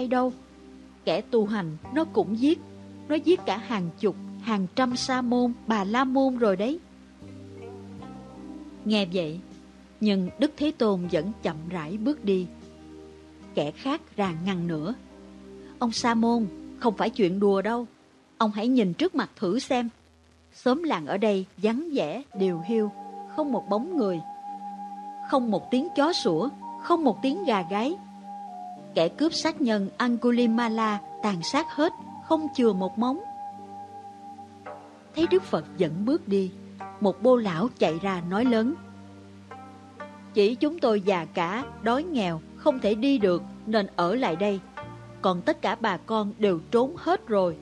ai đâu. Kẻ tu hành nó cũng giết, nó giết cả hàng chục, hàng trăm sa môn, bà la môn rồi đấy. Nghe vậy, nhưng Đức Thế Tôn vẫn chậm rãi bước đi. Kẻ khác ràng ngăn nữa. Ông Sa môn, không phải chuyện đùa đâu. Ông hãy nhìn trước mặt thử xem. Xóm làng ở đây vắng vẻ, điều hiu, không một bóng người. Không một tiếng chó sủa, không một tiếng gà gáy. Kẻ cướp sát nhân Angulimala tàn sát hết, không chừa một móng. Thấy Đức Phật dẫn bước đi, một bô lão chạy ra nói lớn. Chỉ chúng tôi già cả, đói nghèo, không thể đi được nên ở lại đây. Còn tất cả bà con đều trốn hết rồi.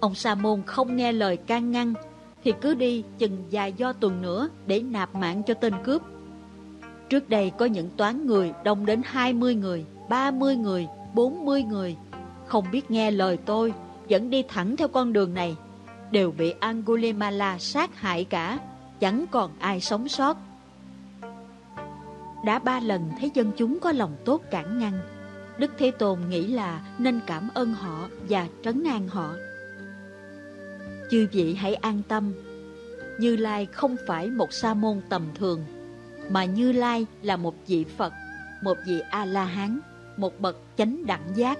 Ông Sa môn không nghe lời can ngăn, thì cứ đi chừng dài do tuần nữa để nạp mạng cho tên cướp. Trước đây có những toán người đông đến 20 người, 30 người, 40 người, không biết nghe lời tôi, vẫn đi thẳng theo con đường này, đều bị Angulimala sát hại cả, chẳng còn ai sống sót. Đã ba lần thấy dân chúng có lòng tốt cản ngăn, Đức Thế Tôn nghĩ là nên cảm ơn họ và trấn an họ. Chư vị hãy an tâm, Như Lai không phải một sa môn tầm thường, mà Như Lai là một vị Phật, một vị A-la-hán, một bậc chánh đẳng giác.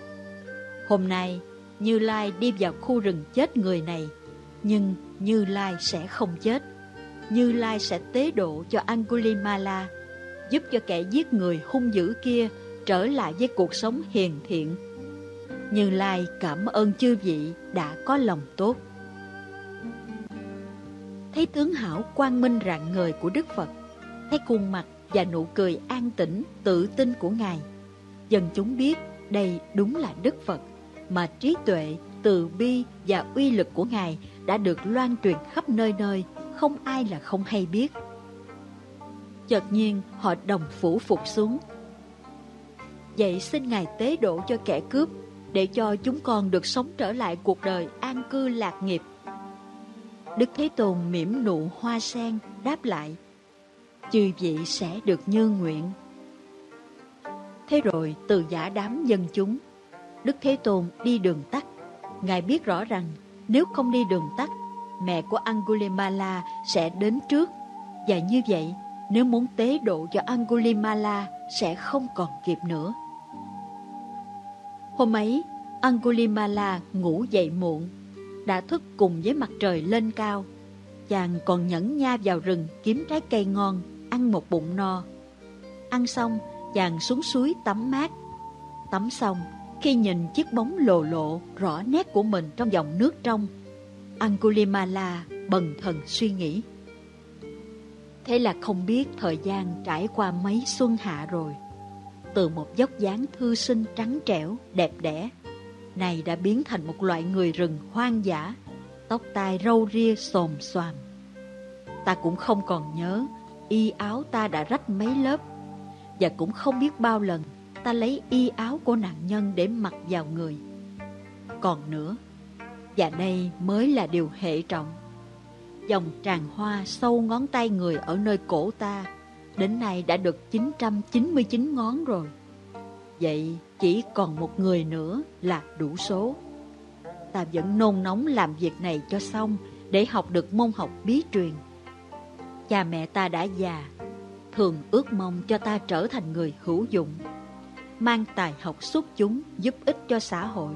Hôm nay, Như Lai đi vào khu rừng chết người này, nhưng Như Lai sẽ không chết. Như Lai sẽ tế độ cho Angulimala, giúp cho kẻ giết người hung dữ kia trở lại với cuộc sống hiền thiện. Như Lai cảm ơn chư vị đã có lòng tốt. Thấy tướng hảo quang minh rạng ngời của Đức Phật, thấy khuôn mặt và nụ cười an tĩnh, tự tin của Ngài. Dân chúng biết đây đúng là Đức Phật, mà trí tuệ, từ bi và uy lực của Ngài đã được loan truyền khắp nơi nơi, không ai là không hay biết. Chợt nhiên họ đồng phủ phục xuống. Vậy xin Ngài tế độ cho kẻ cướp, để cho chúng con được sống trở lại cuộc đời an cư lạc nghiệp. Đức Thế Tôn mỉm nụ hoa sen đáp lại, chư vị sẽ được như nguyện. Thế rồi từ giả đám dân chúng, Đức Thế Tôn đi đường tắt. Ngài biết rõ rằng nếu không đi đường tắt, mẹ của Angulimala sẽ đến trước. Và như vậy, nếu muốn tế độ cho Angulimala sẽ không còn kịp nữa. Hôm ấy, Angulimala ngủ dậy muộn, đã thức cùng với mặt trời lên cao. Chàng còn nhẫn nha vào rừng kiếm trái cây ngon, ăn một bụng no. Ăn xong, chàng xuống suối tắm mát. Tắm xong, khi nhìn chiếc bóng lồ lộ rõ nét của mình trong dòng nước trong, Angulimala bần thần suy nghĩ. Thế là không biết thời gian trải qua mấy xuân hạ rồi. Từ một dốc dáng thư sinh trắng trẻo, đẹp đẽ, này đã biến thành một loại người rừng hoang dã, tóc tai râu ria xồm xoàm. Ta cũng không còn nhớ y áo ta đã rách mấy lớp, và cũng không biết bao lần ta lấy y áo của nạn nhân để mặc vào người. Còn nữa, và đây mới là điều hệ trọng. Dòng tràng hoa sâu ngón tay người ở nơi cổ ta, đến nay đã được 999 ngón rồi. Vậy chỉ còn một người nữa là đủ số. Ta vẫn nôn nóng làm việc này cho xong để học được môn học bí truyền. Cha mẹ ta đã già, thường ước mong cho ta trở thành người hữu dụng, mang tài học xuất chúng giúp ích cho xã hội.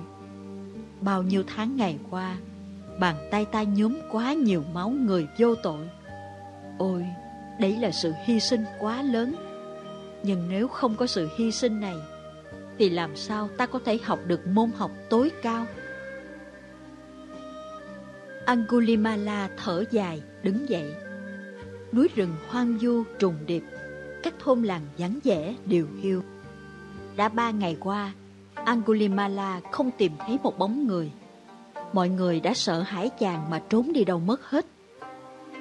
Bao nhiêu tháng ngày qua, bàn tay ta nhuốm quá nhiều máu người vô tội. Ôi, đấy là sự hy sinh quá lớn. Nhưng nếu không có sự hy sinh này, thì làm sao ta có thể học được môn học tối cao? Angulimala thở dài, đứng dậy. Núi rừng hoang vu trùng điệp, các thôn làng vắng vẻ điều hiu. Đã ba ngày qua, Angulimala không tìm thấy một bóng người. Mọi người đã sợ hãi chàng mà trốn đi đâu mất hết.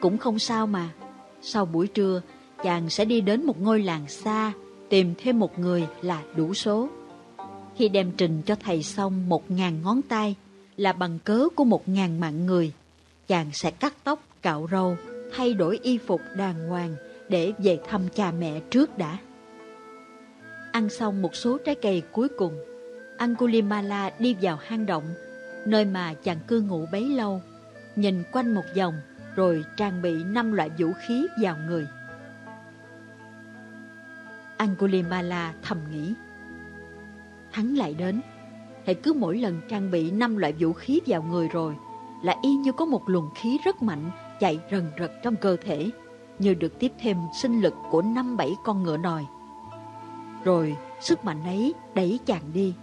Cũng không sao mà, sau buổi trưa, chàng sẽ đi đến một ngôi làng xa, tìm thêm một người là đủ số. Khi đem trình cho thầy xong một ngàn ngón tay là bằng cớ của một ngàn mạng người, chàng sẽ cắt tóc, cạo râu, thay đổi y phục đàng hoàng để về thăm cha mẹ trước đã. Ăn xong một số trái cây cuối cùng, Angulimala đi vào hang động, nơi mà chàng cư ngụ bấy lâu, nhìn quanh một vòng rồi trang bị năm loại vũ khí vào người. Angulimala thầm nghĩ. Hắn lại đến, hãy cứ mỗi lần trang bị năm loại vũ khí vào người rồi, là y như có một luồng khí rất mạnh chạy rần rật trong cơ thể, như được tiếp thêm sinh lực của năm bảy con ngựa nòi. Rồi sức mạnh ấy đẩy chàng đi,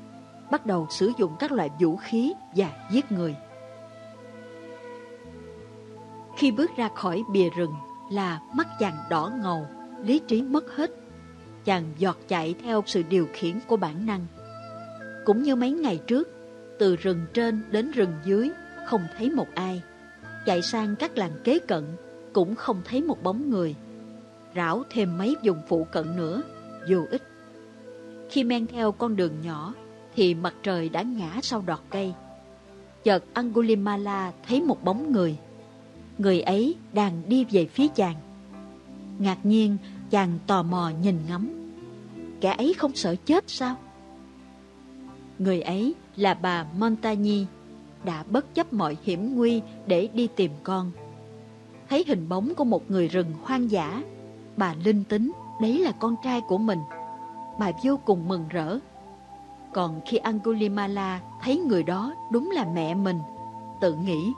bắt đầu sử dụng các loại vũ khí và giết người. Khi bước ra khỏi bìa rừng là mắt chàng đỏ ngầu, lý trí mất hết. Chàng giọt chạy theo sự điều khiển của bản năng. Cũng như mấy ngày trước, từ rừng trên đến rừng dưới không thấy một ai. Chạy sang các làng kế cận cũng không thấy một bóng người. Rảo thêm mấy vùng phụ cận nữa, vô ích. Khi men theo con đường nhỏ thì mặt trời đã ngã sau đọt cây. Chợt Angulimala thấy một bóng người. Người ấy đang đi về phía chàng. Ngạc nhiên, chàng tò mò nhìn ngắm. Kẻ ấy không sợ chết sao? Người ấy là bà Montagny, đã bất chấp mọi hiểm nguy để đi tìm con. Thấy hình bóng của một người rừng hoang dã, bà linh tính đấy là con trai của mình. Bà vô cùng mừng rỡ. Còn khi Angulimala thấy người đó đúng là mẹ mình, tự nghĩ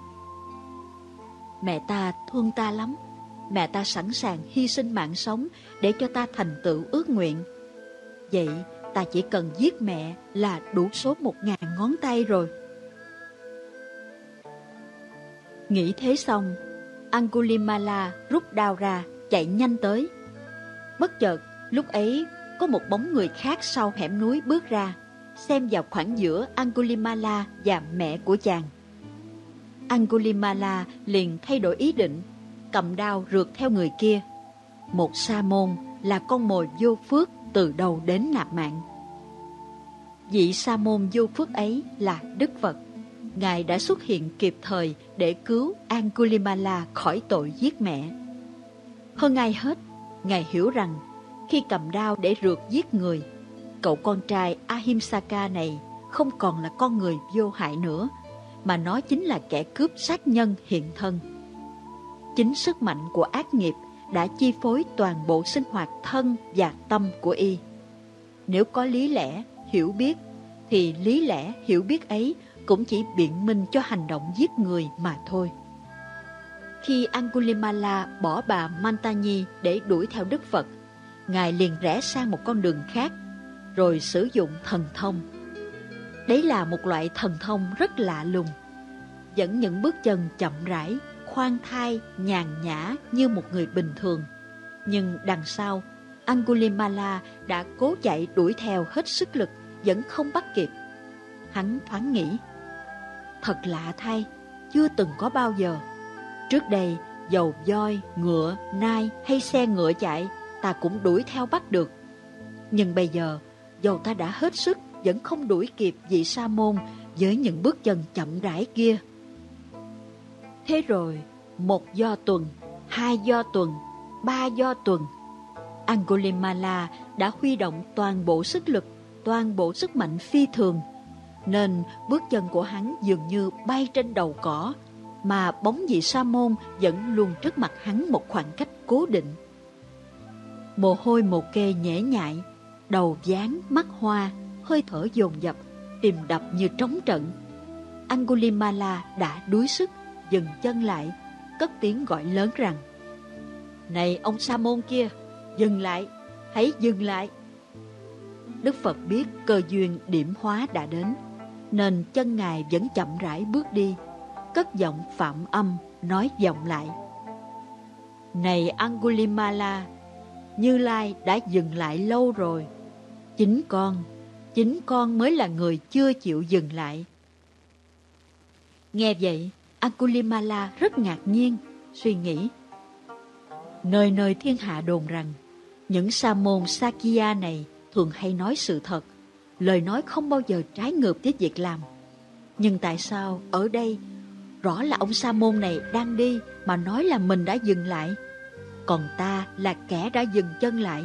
Mẹ ta thương ta lắm, mẹ ta sẵn sàng hy sinh mạng sống để cho ta thành tựu ước nguyện. Vậy ta chỉ cần giết mẹ là đủ số một ngàn ngón tay rồi. Nghĩ thế xong, Angulimala rút đao ra, chạy nhanh tới. Bất chợt, lúc ấy có một bóng người khác sau hẻm núi bước ra, xem vào khoảng giữa Angulimala và mẹ của chàng. Angulimala liền thay đổi ý định, cầm đao rượt theo người kia. Một sa môn là con mồi vô phước từ đầu đến nạp mạng. Vị sa môn vô phước ấy là Đức Phật. Ngài đã xuất hiện kịp thời để cứu Angulimala khỏi tội giết mẹ. Hơn ai hết, Ngài hiểu rằng khi cầm đao để rượt giết người, cậu con trai Ahimsaka này không còn là con người vô hại nữa, mà nó chính là kẻ cướp sát nhân hiện thân. Chính sức mạnh của ác nghiệp đã chi phối toàn bộ sinh hoạt thân và tâm của y. Nếu có lý lẽ, hiểu biết, thì lý lẽ, hiểu biết ấy cũng chỉ biện minh cho hành động giết người mà thôi. Khi Angulimala bỏ bà Mantani để đuổi theo Đức Phật, Ngài liền rẽ sang một con đường khác, rồi sử dụng thần thông. Đấy là một loại thần thông rất lạ lùng, dẫn những bước chân chậm rãi, khoan thai, nhàn nhã như một người bình thường. Nhưng đằng sau, Angulimala đã cố chạy đuổi theo hết sức lực, vẫn không bắt kịp. Hắn thoáng nghĩ, thật lạ thay, chưa từng có bao giờ. Trước đây, dầu voi, ngựa, nai hay xe ngựa chạy, ta cũng đuổi theo bắt được. Nhưng bây giờ, dầu ta đã hết sức, vẫn không đuổi kịp vị sa môn với những bước chân chậm rãi kia. Thế rồi, một do tuần, hai do tuần, ba do tuần, Angulimala đã huy động toàn bộ sức lực, toàn bộ sức mạnh phi thường, nên bước chân của hắn dường như bay trên đầu cỏ, mà bóng vị sa môn vẫn luôn trước mặt hắn một khoảng cách cố định. Mồ hôi một kê nhễ nhại, đầu dáng, mắt hoa, hơi thở dồn dập, tìm đập như trống trận. Angulimala đã đuối sức, dừng chân lại, cất tiếng gọi lớn rằng Này ông Sa môn kia, dừng lại, hãy dừng lại. Đức Phật biết cơ duyên điểm hóa đã đến, nên chân Ngài vẫn chậm rãi bước đi, cất giọng phạm âm, nói giọng lại. Này Angulimala, Như Lai đã dừng lại lâu rồi. Chính con, chính con mới là người chưa chịu dừng lại. Nghe vậy, Angulimala rất ngạc nhiên, suy nghĩ. Nơi nơi thiên hạ đồn rằng, những sa môn Sakya này thường hay nói sự thật, lời nói không bao giờ trái ngược với việc làm. Nhưng tại sao ở đây rõ là ông sa môn này đang đi mà nói là mình đã dừng lại? Còn ta là kẻ đã dừng chân lại,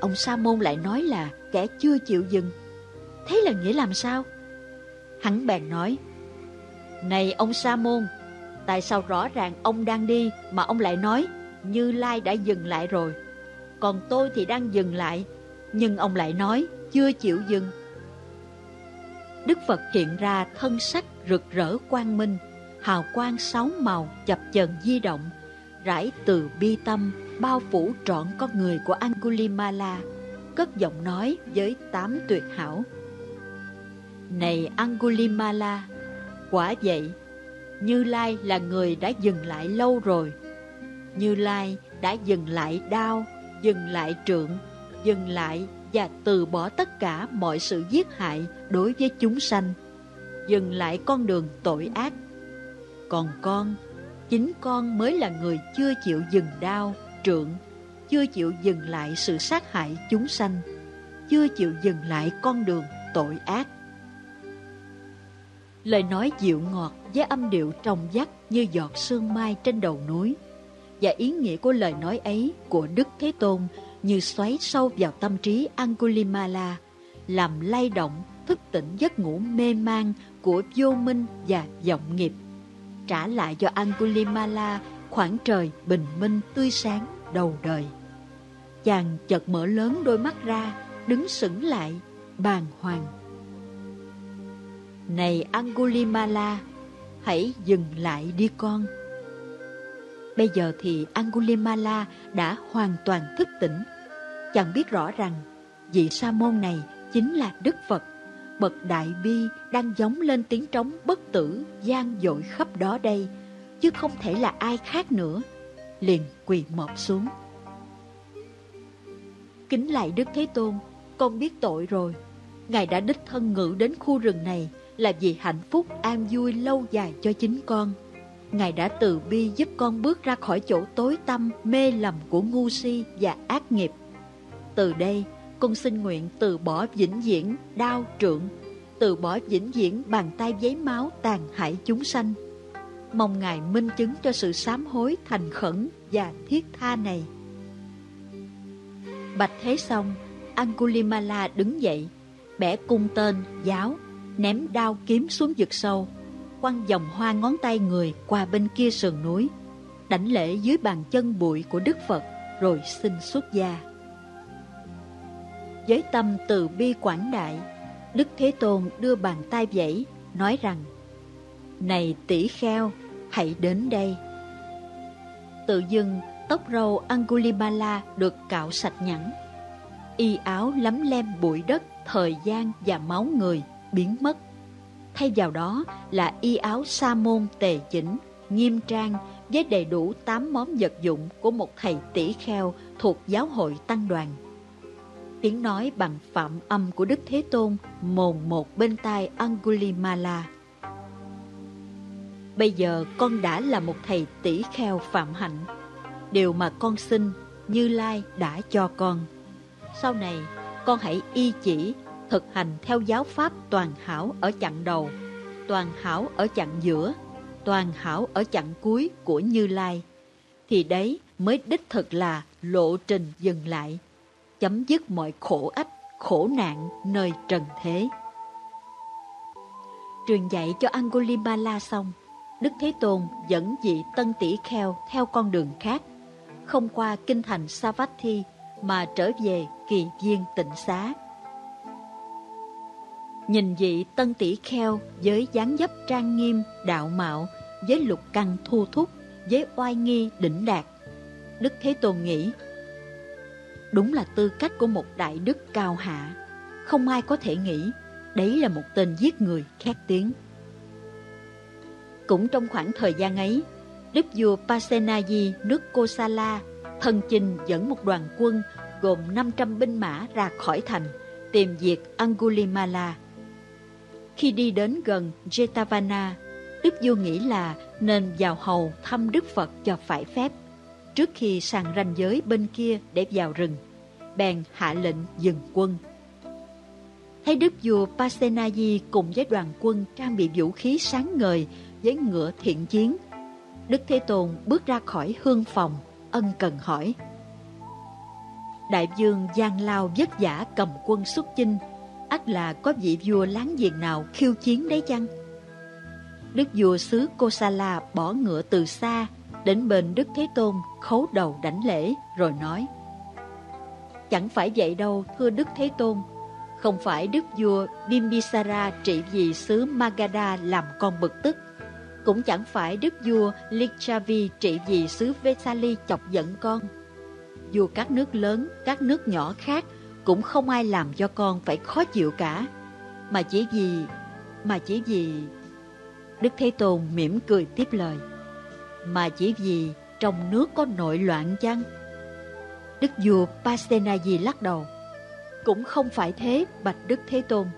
ông sa môn lại nói là kẻ chưa chịu dừng. thế là nghĩa làm sao? Hắn bèn nói, Này ông Sa môn, tại sao rõ ràng ông đang đi mà ông lại nói Như Lai đã dừng lại rồi. Còn tôi thì đang dừng lại, nhưng ông lại nói chưa chịu dừng. Đức Phật hiện ra thân sắc rực rỡ quang minh, hào quang sáu màu chập chờn di động, rải từ bi tâm bao phủ trọn con người của Angulimala, cất giọng nói với tám tuyệt hảo. Này Angulimala, quả vậy, Như Lai là người đã dừng lại lâu rồi. Như Lai đã dừng lại đau, dừng lại trượng, dừng lại và từ bỏ tất cả mọi sự giết hại đối với chúng sanh, dừng lại con đường tội ác. Còn con, chính con mới là người chưa chịu dừng đau, trượng, chưa chịu dừng lại sự sát hại chúng sanh, chưa chịu dừng lại con đường tội ác. Lời nói dịu ngọt với âm điệu trong vắt như giọt sương mai trên đầu núi. Và ý nghĩa của lời nói ấy của Đức Thế Tôn như xoáy sâu vào tâm trí Angulimala, làm lay động, thức tỉnh giấc ngủ mê man của vô minh và vọng nghiệp. Trả lại cho Angulimala khoảng trời bình minh tươi sáng đầu đời. Chàng chợt mở lớn đôi mắt ra, đứng sững lại, bàng hoàng. Này Angulimala, hãy dừng lại đi con. Bây giờ thì Angulimala đã hoàn toàn thức tỉnh. Chàng biết rõ rằng vị sa môn này chính là Đức Phật, bậc đại bi đang giống lên tiếng trống bất tử gian dội khắp đó đây, chứ không thể là ai khác nữa. Liền quỳ mọp xuống. Kính lại Đức Thế Tôn, con biết tội rồi. Ngài đã đích thân ngự đến khu rừng này là vì hạnh phúc an vui lâu dài cho chính con. Ngài đã từ bi giúp con bước ra khỏi chỗ tối tăm, mê lầm của ngu si và ác nghiệp. Từ đây, con xin nguyện từ bỏ vĩnh viễn, đau trượng, từ bỏ vĩnh viễn bàn tay giấy máu tàn hại chúng sanh. Mong Ngài minh chứng cho sự sám hối thành khẩn và thiết tha này. Bạch thế xong, Angulimala đứng dậy, bẻ cung tên, giáo, ném đao kiếm xuống vực sâu, quăng dòng hoa ngón tay người qua bên kia sườn núi, đảnh lễ dưới bàn chân bụi của Đức Phật, rồi xin xuất gia. Với tâm từ bi quảng đại, Đức Thế Tôn đưa bàn tay vẫy, nói rằng, Này tỷ kheo, hãy đến đây. Tự dưng, tóc râu Angulimala được cạo sạch nhẵn. Y áo lấm lem bụi đất, thời gian và máu người biến mất. Thay vào đó là y áo sa môn tề chỉnh, nghiêm trang với đầy đủ 8 món vật dụng của một thầy tỷ kheo thuộc giáo hội tăng đoàn. Tiếng nói bằng phạm âm của Đức Thế Tôn mồn một bên tai Angulimala. Bây giờ con đã là một thầy tỷ kheo phạm hạnh. Điều mà con xin, Như Lai đã cho con. Sau này, con hãy y chỉ, thực hành theo giáo pháp toàn hảo ở chặng đầu, toàn hảo ở chặng giữa, toàn hảo ở chặng cuối của Như Lai. Thì đấy mới đích thực là lộ trình dừng lại, chấm dứt mọi khổ ách, khổ nạn nơi trần thế. Truyền dạy cho Angulimala xong, Đức Thế Tôn dẫn vị tân tỷ kheo theo con đường khác, không qua kinh thành Savatthi mà trở về kỳ viên tịnh xá. Nhìn vị tân tỷ kheo với dáng dấp trang nghiêm, đạo mạo, với lục căn thu thúc, với oai nghi đỉnh đạt. Đức Thế Tôn nghĩ, đúng là tư cách của một đại đức cao hạ, không ai có thể nghĩ đấy là một tên giết người khét tiếng. Cũng trong khoảng thời gian ấy, Đức vua Pasenadi nước Kosala thân chinh dẫn một đoàn quân gồm 500 binh mã ra khỏi thành, tìm diệt Angulimala. Khi đi đến gần Jetavana, Đức vua nghĩ là nên vào hầu thăm Đức Phật cho phải phép, trước khi sang ranh giới bên kia để vào rừng. Bèn hạ lệnh dừng quân. Thấy Đức vua Pasenadi cùng với đoàn quân trang bị vũ khí sáng ngời với ngựa thiện chiến. Đức Thế Tôn bước ra khỏi hương phòng, ân cần hỏi. Đại dương Giang Lao vất vả cầm quân xuất chinh, ắt là có vị vua láng giềng nào khiêu chiến đấy chăng? Đức vua xứ Kosala bỏ ngựa từ xa, đến bên Đức Thế Tôn khấu đầu đảnh lễ, rồi nói Chẳng phải vậy đâu, thưa Đức Thế Tôn, không phải Đức vua Bimbisara trị vì xứ Magadha làm con bực tức, cũng chẳng phải Đức vua Lichavi trị vì xứ Vesali chọc giận con. Dù các nước lớn, các nước nhỏ khác cũng không ai làm cho con phải khó chịu cả, mà chỉ vì, mà chỉ vì... Đức Thế Tôn mỉm cười tiếp lời, mà chỉ vì trong nước có nội loạn chăng? Đức vua Pasenaji lắc đầu, cũng không phải thế, bạch Đức Thế Tôn.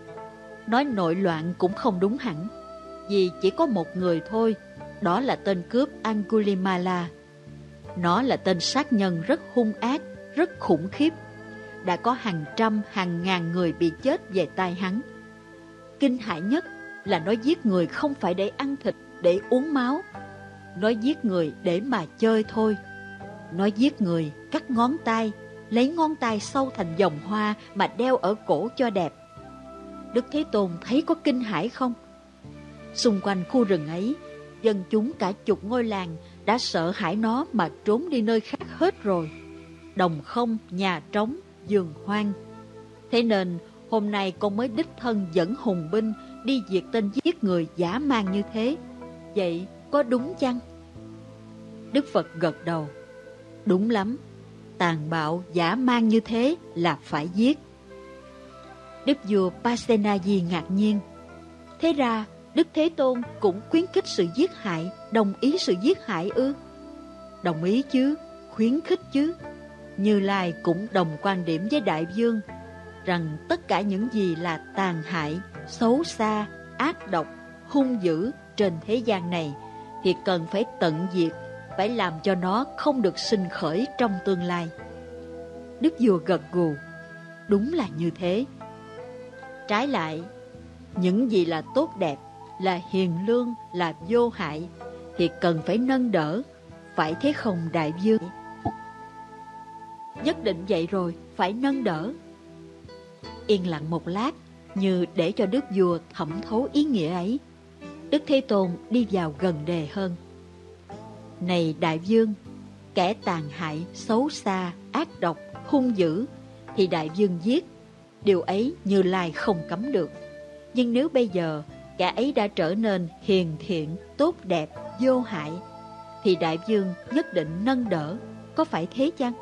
Nói nội loạn cũng không đúng hẳn, vì chỉ có một người thôi, đó là tên cướp Angulimala. Nó là tên sát nhân rất hung ác, rất khủng khiếp. Đã có hàng trăm, hàng ngàn người bị chết về tay hắn. Kinh hại nhất là nó giết người không phải để ăn thịt, để uống máu. Nó giết người để mà chơi thôi. Nó giết người, cắt ngón tay, lấy ngón tay sâu thành vòng hoa mà đeo ở cổ cho đẹp. Đức Thế Tôn thấy có kinh hãi không? Xung quanh khu rừng ấy, dân chúng cả chục ngôi làng đã sợ hãi nó mà trốn đi nơi khác hết rồi. Đồng không, nhà trống, giường hoang. Thế nên hôm nay con mới đích thân dẫn hùng binh đi diệt tên giết người giả mang như thế. Vậy có đúng chăng? Đức Phật gật đầu. Đúng lắm, tàn bạo giả mang như thế là phải giết. Đức vua Pasenaji ngạc nhiên. Thế ra, Đức Thế Tôn cũng khuyến khích sự giết hại, đồng ý sự giết hại ư? Đồng ý chứ, khuyến khích chứ. Như Lai cũng đồng quan điểm với Đại Dương rằng tất cả những gì là tàn hại, xấu xa, ác độc, hung dữ trên thế gian này thì cần phải tận diệt phải làm cho nó không được sinh khởi trong tương lai. Đức vua gật gù, đúng là như thế. Trái lại, những gì là tốt đẹp, là hiền lương, là vô hại, thì cần phải nâng đỡ, phải thế không đại vương? Nhất định vậy rồi, phải nâng đỡ. Yên lặng một lát, như để cho Đức vua thẩm thấu ý nghĩa ấy. Đức Thế Tôn đi vào gần đề hơn. Này đại vương, kẻ tàn hại, xấu xa, ác độc, hung dữ, thì đại vương giết. Điều ấy như lai không cấm được. Nhưng nếu bây giờ kẻ ấy đã trở nên hiền thiện, tốt đẹp, vô hại, thì đại vương nhất định nâng đỡ, có phải thế chăng?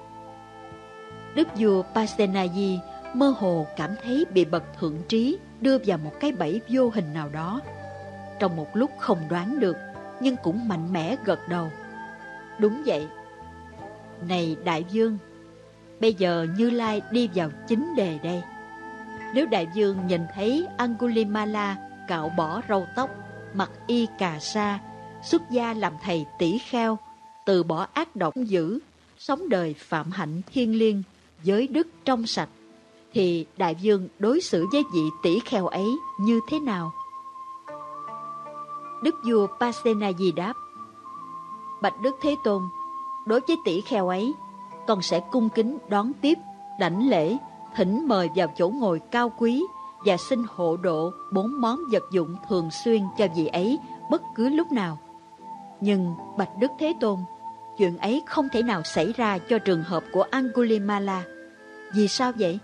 Đức vua Pasenayi mơ hồ cảm thấy bị bậc thượng trí đưa vào một cái bẫy vô hình nào đó. Trong một lúc không đoán được, nhưng cũng mạnh mẽ gật đầu. Đúng vậy. Này đại dương bây giờ Như Lai đi vào chính đề đây. Nếu đại dương nhìn thấy Angulimala cạo bỏ râu tóc, mặc y cà sa, xuất gia làm thầy tỷ kheo, từ bỏ ác độc dữ, sống đời phạm hạnh thiên liêng, giới đức trong sạch, thì đại dương đối xử với vị tỷ kheo ấy như thế nào? Đức vua Pasenaji đáp, Bạch Đức Thế Tôn, đối với tỷ kheo ấy, con sẽ cung kính đón tiếp, đảnh lễ, thỉnh mời vào chỗ ngồi cao quý và xin hộ độ bốn món vật dụng thường xuyên cho vị ấy bất cứ lúc nào. Nhưng Bạch Đức Thế Tôn, chuyện ấy không thể nào xảy ra cho trường hợp của Angulimala. Vì sao vậy?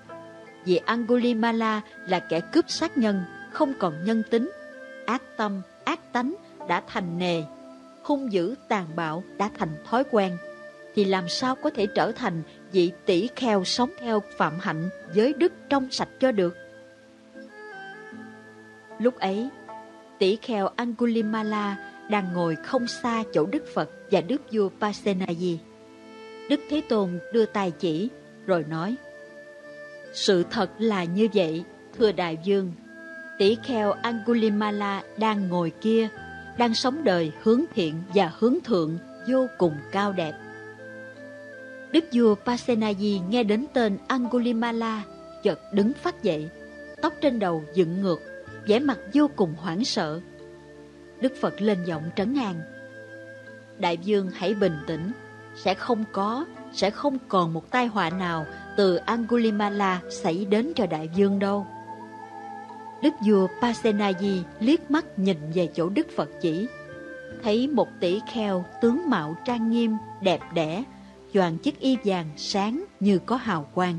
Vì Angulimala là kẻ cướp sát nhân, không còn nhân tính, ác tâm, ác tánh đã thành nề hung dữ tàn bạo đã thành thói quen, thì làm sao có thể trở thành vị tỷ kheo sống theo phạm hạnh giới đức trong sạch cho được? Lúc ấy, tỷ kheo Angulimala đang ngồi không xa chỗ Đức Phật và Đức vua Pasenadi. Đức Thế Tôn đưa tay chỉ, rồi nói, Sự thật là như vậy, thưa Đại Dương. Tỷ kheo Angulimala đang ngồi kia đang sống đời hướng thiện và hướng thượng vô cùng cao đẹp. Đức vua Pasenaji nghe đến tên Angulimala, chợt đứng phát dậy, tóc trên đầu dựng ngược, vẻ mặt vô cùng hoảng sợ. Đức Phật lên giọng trấn an. Đại vương hãy bình tĩnh, sẽ không có, sẽ không còn một tai họa nào từ Angulimala xảy đến cho đại vương đâu. Đức vua Pasenadi liếc mắt nhìn về chỗ Đức Phật chỉ. Thấy một tỷ kheo tướng mạo trang nghiêm, đẹp đẽ, choàng chiếc y vàng sáng như có hào quang.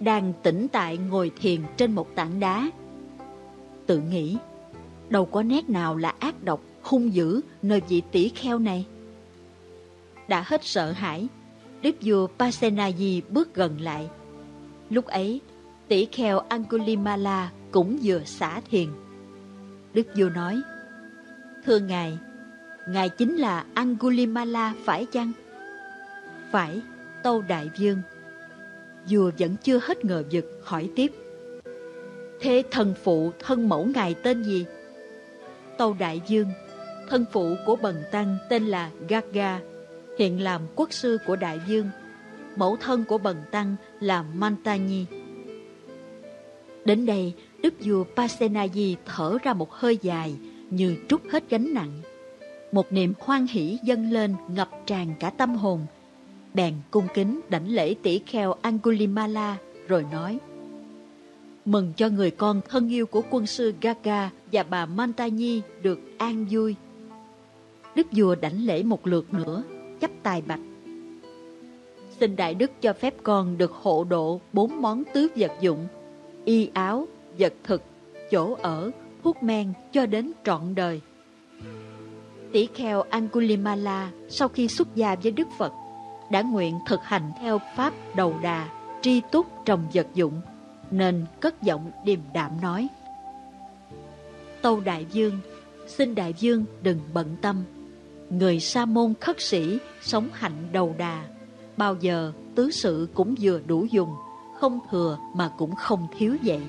Đang tĩnh tại ngồi thiền trên một tảng đá. Tự nghĩ, đâu có nét nào là ác độc, hung dữ nơi vị tỷ kheo này. Đã hết sợ hãi, Đức vua Pasenadi bước gần lại. Lúc ấy, tỷ kheo Angulimala cũng vừa xả thiền. Đức vua nói, Thưa Ngài, Ngài chính là Angulimala phải chăng? Phải, Tâu Đại Vương. Vua vẫn chưa hết ngờ vực hỏi tiếp. Thế thân phụ, thân mẫu Ngài tên gì? Tâu Đại Dương, thân phụ của Bần Tăng tên là Gaga, hiện làm quốc sư của Đại Dương. Mẫu thân của Bần Tăng là Mantani. Đến đây, Đức vua Pasenadi thở ra một hơi dài như trút hết gánh nặng. Một niềm hoan hỷ dâng lên ngập tràn cả tâm hồn. Bèn cung kính đảnh lễ tỷ kheo Angulimala rồi nói Mừng cho người con thân yêu của quân sư Gaga và bà Mantani được an vui. Đức vua đảnh lễ một lượt nữa, chấp tài bạch. Xin Đại Đức cho phép con được hộ độ bốn món tứ vật dụng, y áo, vật thực, chỗ ở, thuốc men cho đến trọn đời. Tỷ kheo Angulimala sau khi xuất gia với Đức Phật đã nguyện thực hành theo pháp đầu đà, tri túc trồng vật dụng, nên cất giọng điềm đạm nói. Tâu Đại Dương, xin Đại Dương đừng bận tâm. Người sa môn khất sĩ sống hạnh đầu đà, bao giờ tứ sự cũng vừa đủ dùng, không thừa mà cũng không thiếu vậy.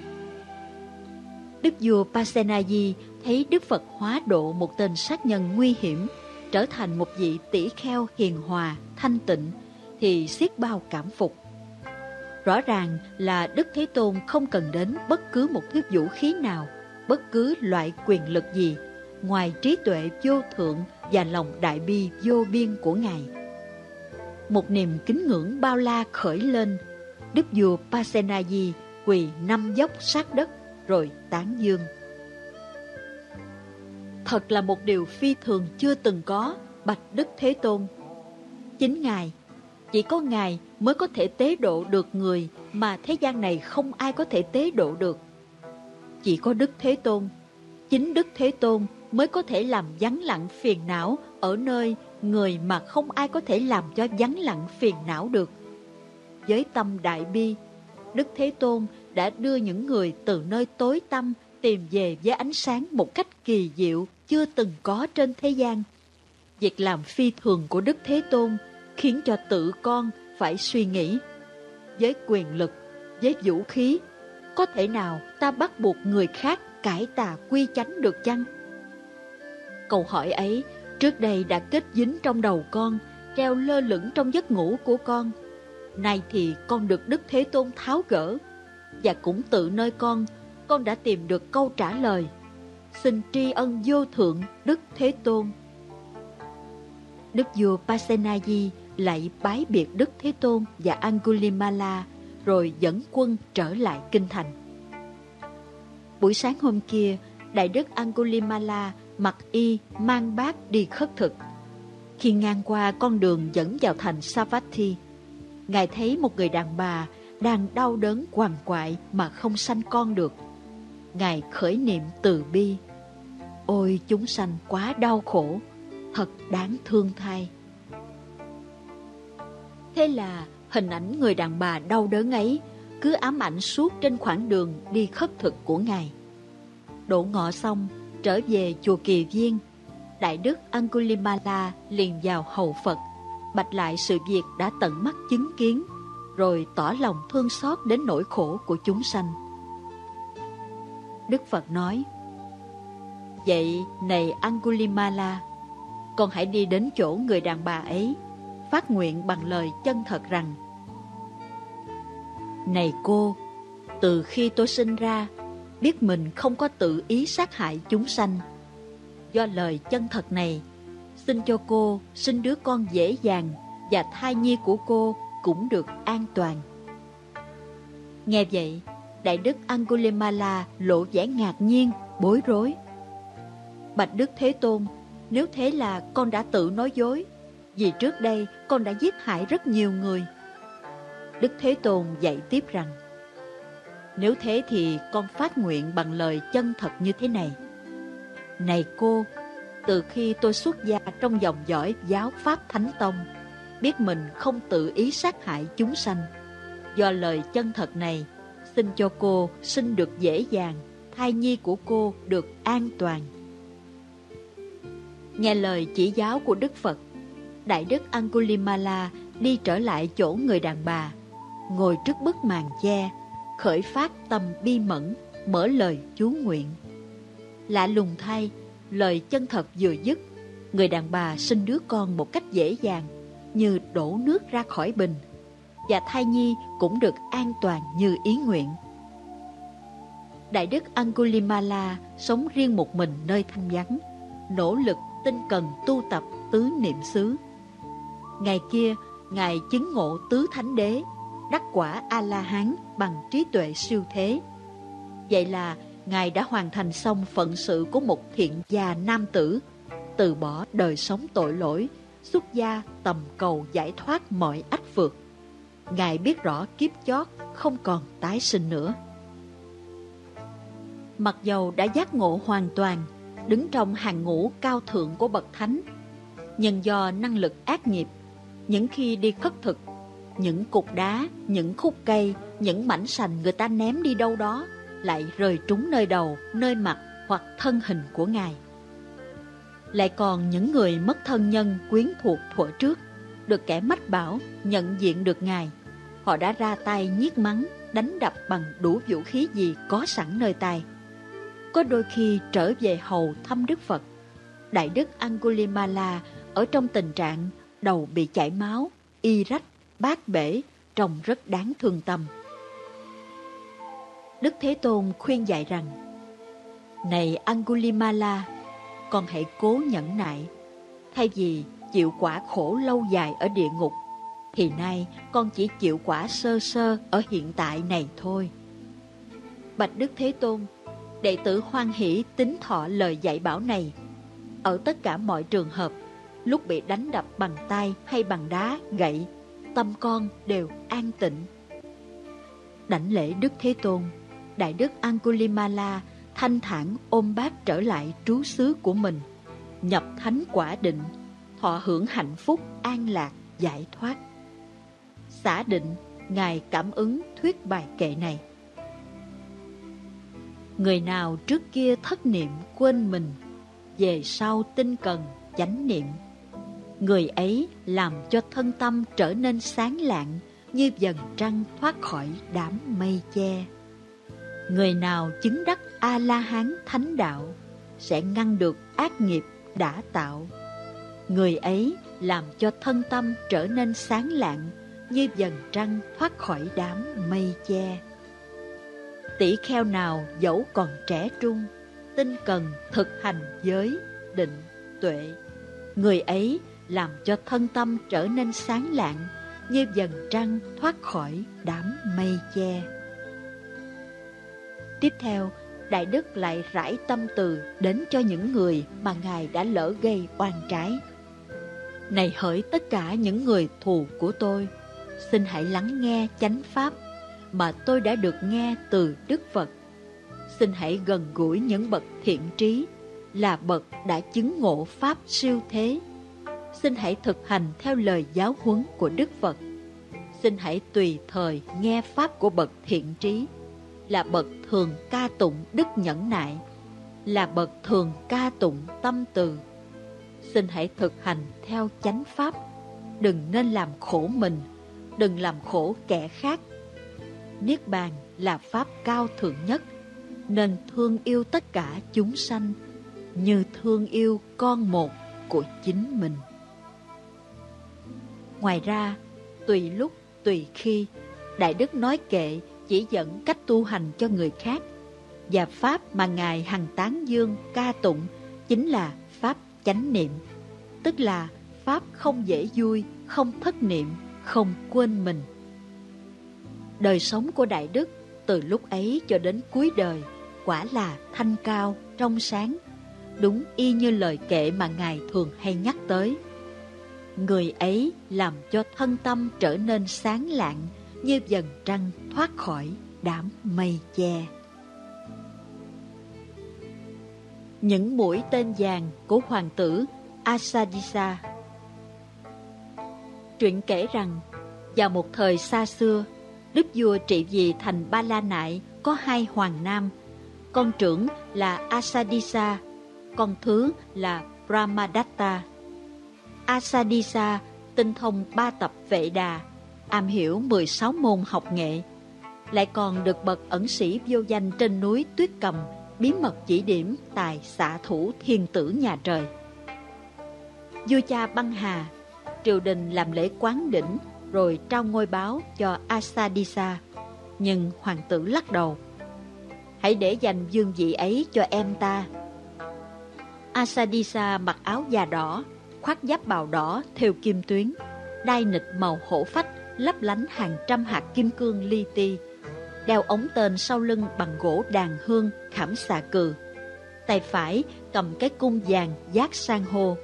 Đức vua Pasenadi thấy Đức Phật hóa độ một tên sát nhân nguy hiểm, trở thành một vị tỷ kheo hiền hòa, thanh tịnh, thì xiết bao cảm phục. Rõ ràng là Đức Thế Tôn không cần đến bất cứ một thứ vũ khí nào, bất cứ loại quyền lực gì, ngoài trí tuệ vô thượng và lòng đại bi vô biên của Ngài. Một niềm kính ngưỡng bao la khởi lên, Đức vua Pasenadi quỳ năm dốc sát đất rồi tán dương. Thật là một điều phi thường chưa từng có, Bạch Đức Thế Tôn. Chính Ngài, chỉ có Ngài mới có thể tế độ được người mà thế gian này không ai có thể tế độ được. Chỉ có Đức Thế Tôn, chính Đức Thế Tôn mới có thể làm vắng lặng phiền não ở nơi người mà không ai có thể làm cho vắng lặng phiền não được. Với tâm đại bi, Đức Thế Tôn đã đưa những người từ nơi tối tăm tìm về với ánh sáng một cách kỳ diệu chưa từng có trên thế gian. Việc làm phi thường của Đức Thế Tôn khiến cho tự con phải suy nghĩ. Với quyền lực, với vũ khí, có thể nào ta bắt buộc người khác cải tà quy chánh được chăng? Câu hỏi ấy trước đây đã kết dính trong đầu con, treo lơ lửng trong giấc ngủ của con. Nay thì con được Đức Thế Tôn tháo gỡ, và cũng tự nơi con, con đã tìm được câu trả lời. Xin tri ân vô thượng Đức Thế Tôn. Đức vua Pasenadi lại bái biệt Đức Thế Tôn và Angulimala rồi dẫn quân trở lại kinh thành. Buổi sáng hôm kia, Đại Đức Angulimala mặc y mang bát đi khất thực. Khi ngang qua con đường dẫn vào thành Savatthi, Ngài thấy một người đàn bà đang đau đớn quằn quại mà không sanh con được. Ngài khởi niệm từ bi. Ôi chúng sanh quá đau khổ, thật đáng thương thay. Thế là hình ảnh người đàn bà đau đớn ấy cứ ám ảnh suốt trên khoảng đường đi khất thực của Ngài. Đổ ngọ xong, trở về chùa Kỳ Viên, Đại Đức Angulimala liền vào hầu Phật, bạch lại sự việc đã tận mắt chứng kiến rồi tỏ lòng thương xót đến nỗi khổ của chúng sanh. Đức Phật nói, Vậy này Angulimala, con hãy đi đến chỗ người đàn bà ấy, phát nguyện bằng lời chân thật rằng, Này cô, từ khi tôi sinh ra, biết mình không có tự ý sát hại chúng sanh. Do lời chân thật này, xin cho cô sinh đứa con dễ dàng và thai nhi của cô cũng được an toàn. Nghe vậy, Đại đức Angulimala lộ vẻ ngạc nhiên, bối rối. Bạch Đức Thế Tôn, nếu thế là con đã tự nói dối, vì trước đây con đã giết hại rất nhiều người. Đức Thế Tôn dạy tiếp rằng, nếu thế thì con phát nguyện bằng lời chân thật như thế này. Này cô, từ khi tôi xuất gia trong dòng dõi giáo Pháp Thánh Tông, biết mình không tự ý sát hại chúng sanh. Do lời chân thật này, xin cho cô sinh được dễ dàng, thai nhi của cô được an toàn. Nghe lời chỉ giáo của Đức Phật, Đại Đức Angulimala đi trở lại chỗ người đàn bà, ngồi trước bức màn che, khởi phát tâm bi mẫn, mở lời chú nguyện. Lạ lùng thay, lời chân thật vừa dứt, người đàn bà sinh đứa con một cách dễ dàng, như đổ nước ra khỏi bình, và thai nhi cũng được an toàn như ý nguyện. Đại đức Angulimala sống riêng một mình nơi thanh vắng, nỗ lực tinh cần tu tập tứ niệm xứ. Ngày kia, Ngài chứng ngộ tứ thánh đế, đắc quả A-la-hán bằng trí tuệ siêu thế. Vậy là Ngài đã hoàn thành xong phận sự của một thiện gia nam tử, từ bỏ đời sống tội lỗi, xuất gia tầm cầu giải thoát mọi ách vượt. Ngài biết rõ kiếp chót không còn tái sinh nữa. Mặc dầu đã giác ngộ hoàn toàn, đứng trong hàng ngũ cao thượng của bậc thánh, nhưng do năng lực ác nghiệp, những khi đi khất thực, những cục đá, những khúc cây, những mảnh sành người ta ném đi đâu đó, lại rơi trúng nơi đầu, nơi mặt hoặc thân hình của Ngài. Lại còn những người mất thân nhân quyến thuộc thuở trước, được kẻ mách bảo nhận diện được Ngài. Họ đã ra tay nhiếc mắng, đánh đập bằng đủ vũ khí gì có sẵn nơi tay. Có đôi khi trở về hầu thăm Đức Phật, Đại Đức Angulimala ở trong tình trạng đầu bị chảy máu, y rách, bát bể, trông rất đáng thương tâm. Đức Thế Tôn khuyên dạy rằng, Này Angulimala, con hãy cố nhẫn nại, thay vì chịu quả khổ lâu dài ở địa ngục, thì nay con chỉ chịu quả sơ sơ ở hiện tại này thôi. Bạch Đức Thế Tôn, đệ tử hoan hỷ tính thọ lời dạy bảo này. Ở tất cả mọi trường hợp, lúc bị đánh đập bằng tay hay bằng đá, gậy, tâm con đều an tịnh. Đảnh lễ Đức Thế Tôn, Đại Đức Angulimala thanh thản ôm bát trở lại trú xứ của mình, nhập thánh quả định, thọ hưởng hạnh phúc, an lạc, giải thoát. Xả định, Ngài cảm ứng thuyết bài kệ này. Người nào trước kia thất niệm quên mình, về sau tinh cần chánh niệm. Người ấy làm cho thân tâm trở nên sáng lạng như dần trăng thoát khỏi đám mây che. Người nào chứng đắc A-la-hán thánh đạo sẽ ngăn được ác nghiệp đã tạo. Người ấy làm cho thân tâm trở nên sáng lạng như dần trăng thoát khỏi đám mây che. Tỷ kheo nào dẫu còn trẻ trung, tinh cần thực hành giới, định, tuệ. Người ấy làm cho thân tâm trở nên sáng lạng như dần trăng thoát khỏi đám mây che. Tiếp theo, Đại Đức lại rải tâm từ đến cho những người mà Ngài đã lỡ gây oan trái. Này hỡi tất cả những người thù của tôi, xin hãy lắng nghe chánh pháp mà tôi đã được nghe từ Đức Phật. Xin hãy gần gũi những bậc thiện trí, là bậc đã chứng ngộ Pháp siêu thế. Xin hãy thực hành theo lời giáo huấn của Đức Phật. Xin hãy tùy thời nghe Pháp của bậc thiện trí, là bậc thường ca tụng đức nhẫn nại, là bậc thường ca tụng tâm từ. Xin hãy thực hành theo chánh Pháp, đừng nên làm khổ mình, đừng làm khổ kẻ khác Niết bàn là pháp cao thượng nhất, nên thương yêu tất cả chúng sanh như thương yêu con một của chính mình. Ngoài ra, tùy lúc, tùy khi, Đại Đức nói kệ chỉ dẫn cách tu hành cho người khác, và pháp mà Ngài hằng tán dương ca tụng chính là pháp chánh niệm, tức là pháp không dễ vui, không thất niệm, không quên mình đời sống của Đại Đức từ lúc ấy cho đến cuối đời, quả là thanh cao, trong sáng, đúng y như lời kệ mà Ngài thường hay nhắc tới. Người ấy làm cho thân tâm trở nên sáng lạng như dần trăng thoát khỏi đám mây che. Những mũi tên vàng của hoàng tử Asadisa Chuyện kể rằng, vào một thời xa xưa, đức vua trị vì thành Ba La Nại có hai hoàng nam, con trưởng là Asadisa, con thứ là Brahmadatta. Asadisa tinh thông ba tập vệ đà, am hiểu 16 môn học nghệ, lại còn được bậc ẩn sĩ vô danh trên núi Tuyết Cầm bí mật chỉ điểm tài xạ thủ thiên tử nhà trời. Vua cha băng hà, triều đình làm lễ quán đỉnh rồi trao ngôi báo cho Asadisa, nhưng hoàng tử lắc đầu. Hãy để dành dương vị ấy cho em ta. Asadisa mặc áo da đỏ, khoác giáp bào đỏ theo kim tuyến, đai nịch màu hổ phách lấp lánh hàng trăm hạt kim cương li ti, đeo ống tên sau lưng bằng gỗ đàn hương khảm xà cừ. Tay phải cầm cái cung vàng giác sang hô,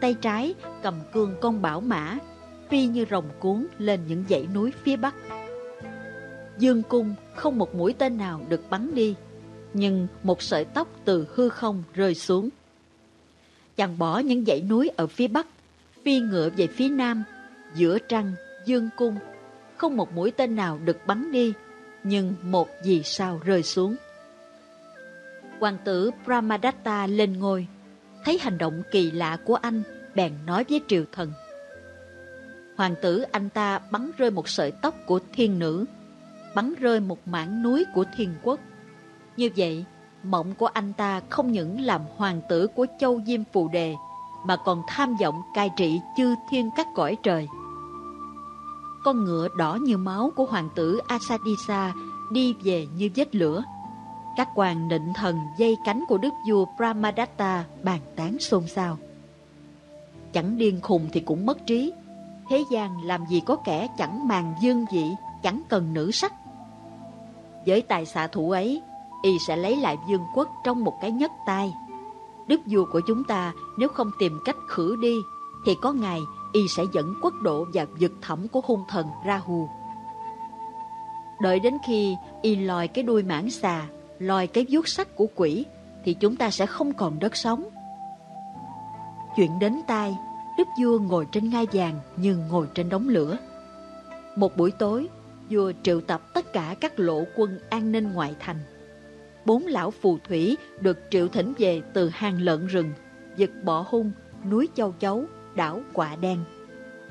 tay trái cầm cương con bảo mã, phi như rồng cuốn lên những dãy núi phía bắc. Dương cung không một mũi tên nào được bắn đi, nhưng một sợi tóc từ hư không rơi xuống. Chàng bỏ những dãy núi ở phía bắc, phi ngựa về phía nam, giữa trăng, dương cung. Không một mũi tên nào được bắn đi, nhưng một vì sao rơi xuống. Hoàng tử Brahmadatta lên ngôi, thấy hành động kỳ lạ của anh, bèn nói với triều thần. Hoàng tử anh ta bắn rơi một sợi tóc của thiên nữ, bắn rơi một mảng núi của thiên quốc. Như vậy, mộng của anh ta không những làm hoàng tử của châu Diêm Phù Đề, mà còn tham vọng cai trị chư thiên các cõi trời. Con ngựa đỏ như máu của hoàng tử Asadisa đi về như vết lửa. Các quan nịnh thần dây cánh của đức vua Brahmadatta bàn tán xôn xao. Chẳng điên khùng thì cũng mất trí. Thế gian làm gì có kẻ chẳng màng dương vị, chẳng cần nữ sắc. Với tài xạ thủ ấy, y sẽ lấy lại dương quốc trong một cái nhấc tay. Đức vua của chúng ta nếu không tìm cách khử đi, thì có ngày y sẽ dẫn quốc độ và vực thẳm của hung thần Rahu. Đợi đến khi y lòi cái đuôi mãng xà, lòi cái vuốt sắt của quỷ, thì chúng ta sẽ không còn đất sống. Chuyện đến tai, đức vua ngồi trên ngai vàng như ngồi trên đống lửa. Một buổi tối, vua triệu tập tất cả các lộ quân an ninh ngoại thành. Bốn lão phù thủy được triệu thỉnh về từ hàng lợn rừng, giật bỏ hung, núi châu chấu, đảo quả đen.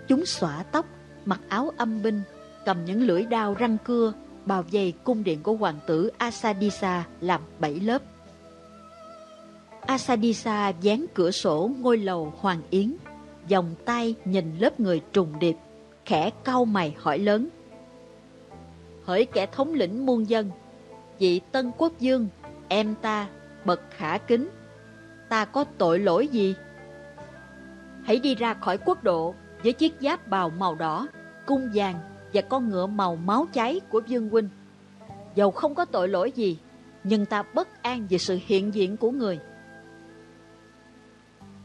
Chúng xõa tóc, mặc áo âm binh, cầm những lưỡi đao răng cưa, bao vây cung điện của hoàng tử Asadisa làm bảy lớp. Asadisa dán cửa sổ ngôi lầu Hoàng Yến, vòng tay nhìn lớp người trùng điệp, khẽ cau mày hỏi lớn. Hỡi kẻ thống lĩnh muôn dân, vị Tân Quốc Dương, em ta, bậc khả kính, ta có tội lỗi gì? Hãy đi ra khỏi quốc độ với chiếc giáp bào màu đỏ, cung vàng và con ngựa màu máu cháy của Dương Huynh. Dầu không có tội lỗi gì, nhưng ta bất an về sự hiện diện của người.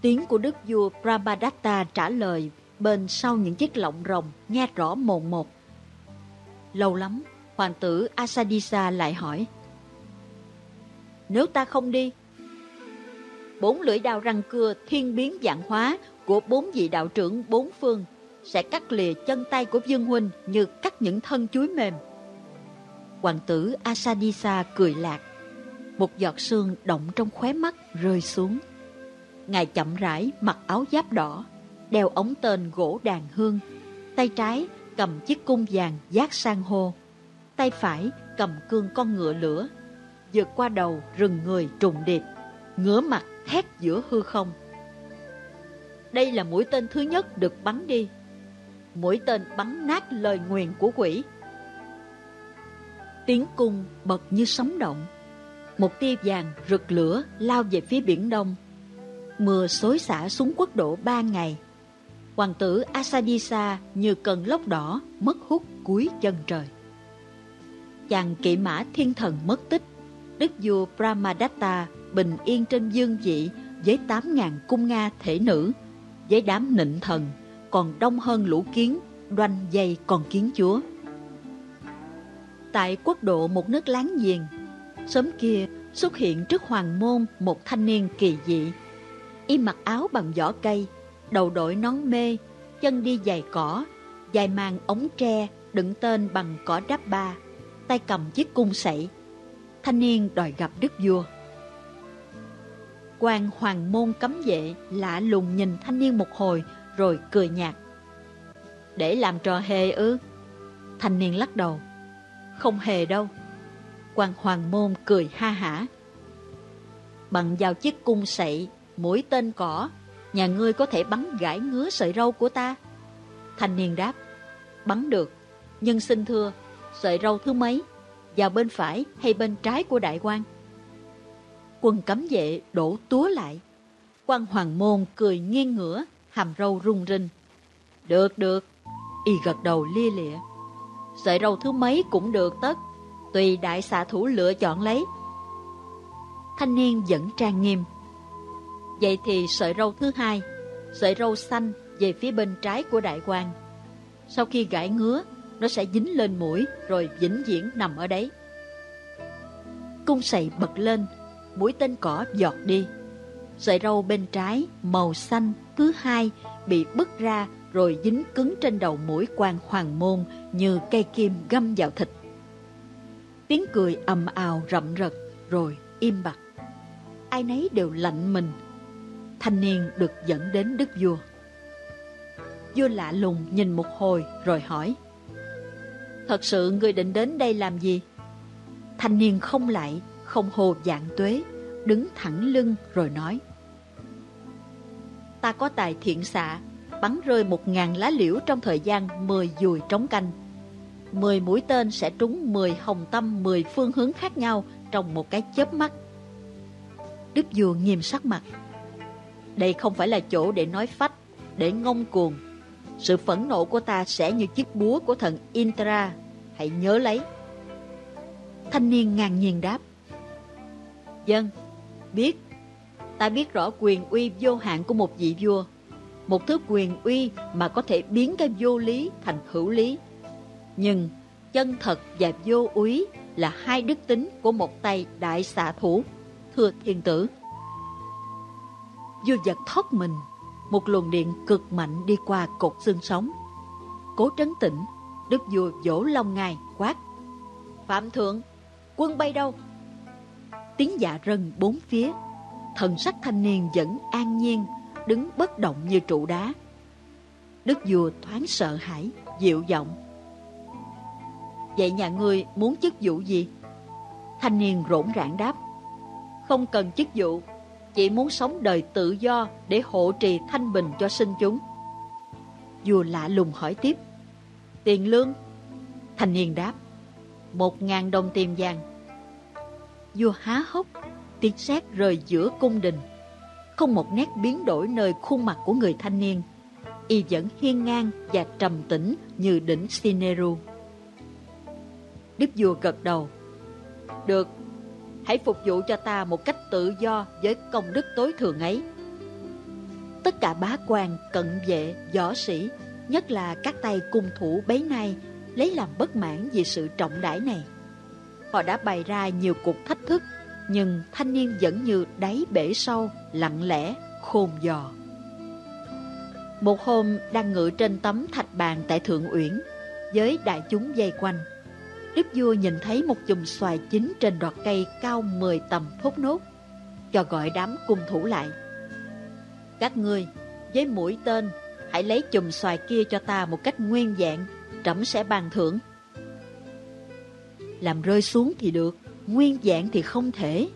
Tiếng của đức vua Brahmadatta trả lời bên sau những chiếc lọng rồng nghe rõ mồn một. Lâu lắm, hoàng tử Asadisa lại hỏi. Nếu ta không đi, bốn lưỡi đao răng cưa thiên biến dạng hóa của bốn vị đạo trưởng bốn phương sẽ cắt lìa chân tay của Dương Huynh như cắt những thân chuối mềm. Hoàng tử Asadisa cười lạc. Một giọt sương động trong khóe mắt rơi xuống. Ngài chậm rãi mặc áo giáp đỏ, đeo ống tên gỗ đàn hương, tay trái cầm chiếc cung vàng giác sang hô, tay phải cầm cương con ngựa lửa, vượt qua đầu rừng người trùng điệp, ngửa mặt thét giữa hư không. Đây là mũi tên thứ nhất được bắn đi. Mũi tên bắn nát lời nguyền của quỷ. Tiếng cung bật như sóng động. Một tia vàng rực lửa lao về phía biển đông Mưa xối xả xuống quốc độ ba ngày. Hoàng tử Asadisa như cơn lốc đỏ mất hút cuối chân trời. Chàng kỵ mã thiên thần mất tích, đức vua Brahmadatta bình yên trên dương vị với 8.000 cung Nga thể nữ, với đám nịnh thần, còn đông hơn lũ kiến, đoanh dây con kiến chúa. Tại quốc độ một nước láng giềng, sớm kia xuất hiện trước hoàng môn một thanh niên kỳ dị. Y mặc áo bằng vỏ cây, đầu đội nón mê, chân đi giày cỏ, dài mang ống tre, đựng tên bằng cỏ đáp ba, tay cầm chiếc cung sậy. Thanh niên đòi gặp đức vua quan hoàng môn cấm vệ lạ lùng nhìn thanh niên một hồi rồi cười nhạt. Để làm trò hề ư? Thanh niên lắc đầu. Không hề đâu. quan hoàng môn cười ha hả. Bằng vào chiếc cung sậy, mũi tên cỏ, nhà ngươi có thể bắn gãi ngứa sợi râu của ta. Thanh niên đáp, bắn được, nhưng xin thưa, sợi râu thứ mấy, vào bên phải hay bên trái của đại quan? Quân cấm vệ đổ túa lại. quan hoàng môn cười nghiêng ngửa, hàm râu rung rinh. Được, được. Y gật đầu lia lịa. Sợi râu thứ mấy cũng được tất, tùy đại xạ thủ lựa chọn lấy. Thanh niên vẫn trang nghiêm. Vậy thì sợi râu thứ hai, sợi râu xanh về phía bên trái của đại quan. Sau khi gãi ngứa, nó sẽ dính lên mũi rồi vĩnh viễn nằm ở đấy. Cung sậy bật lên, mũi tên cỏ giọt đi. Sợi râu bên trái, màu xanh, thứ hai, bị bứt ra rồi dính cứng trên đầu mũi quan hoàng môn như cây kim găm vào thịt. Tiếng cười ầm ào rậm rật rồi im bặt. Ai nấy đều lạnh mình. Thanh niên được dẫn đến đức vua. Vua lạ lùng nhìn một hồi rồi hỏi Thật sự người định đến đây làm gì? Thanh niên không lại, không hồ dạng tuế, đứng thẳng lưng rồi nói Ta có tài thiện xạ, bắn rơi một ngàn lá liễu trong thời gian mười dùi trống canh. Mười mũi tên sẽ trúng mười hồng tâm mười phương hướng khác nhau trong một cái chớp mắt. Đức vua nghiêm sắc mặt. Đây không phải là chỗ để nói phách, để ngông cuồng sự phẫn nộ của ta sẽ như chiếc búa của thần Intra. Hãy nhớ lấy. Thanh niên ngàn nhiên đáp. Dân, biết. Ta biết rõ quyền uy vô hạn của một vị vua. Một thứ quyền uy mà có thể biến cái vô lý thành hữu lý. Nhưng chân thật và vô úy là hai đức tính của một tay đại xạ thủ, thưa thiên tử. Vua giật thoát mình một luồng điện cực mạnh đi qua cột xương sống. Cố trấn tĩnh, đức vua vỗ lông ngài quát. Phạm thượng, quân bay đâu? Tiếng dạ rân bốn phía, thần sắc thanh niên vẫn an nhiên, đứng bất động như trụ đá. Đức vua thoáng sợ hãi, dịu giọng. Vậy nhà ngươi muốn chức vụ gì? Thanh niên rỗn rãng đáp. Không cần chức vụ, chỉ muốn sống đời tự do để hộ trì thanh bình cho sinh chúng. Vua lạ lùng hỏi tiếp, tiền lương? Thanh niên đáp, một ngàn đồng tiền vàng. Vua há hốc, tiếng sét rời giữa cung đình. Không một nét biến đổi nơi khuôn mặt của người thanh niên. Y vẫn hiên ngang và trầm tĩnh như đỉnh Sineru. Đức vua gật đầu. Được, hãy phục vụ cho ta một cách tự do với công đức tối thượng ấy. Tất cả bá quan, cận vệ, võ sĩ, nhất là các tay cung thủ bấy nay, lấy làm bất mãn vì sự trọng đãi này. Họ đã bày ra nhiều cuộc thách thức, nhưng thanh niên vẫn như đáy bể sâu, lặng lẽ, khôn dò. Một hôm đang ngự trên tấm thạch bàn tại Thượng Uyển, với đại chúng dây quanh, Đức vua nhìn thấy một chùm xoài chín trên đọt cây cao 10 tầm thốt nốt, cho gọi đám cung thủ lại. Các ngươi, với mũi tên, hãy lấy chùm xoài kia cho ta một cách nguyên dạng, trẫm sẽ bàn thưởng. Làm rơi xuống thì được, nguyên dạng thì không thể.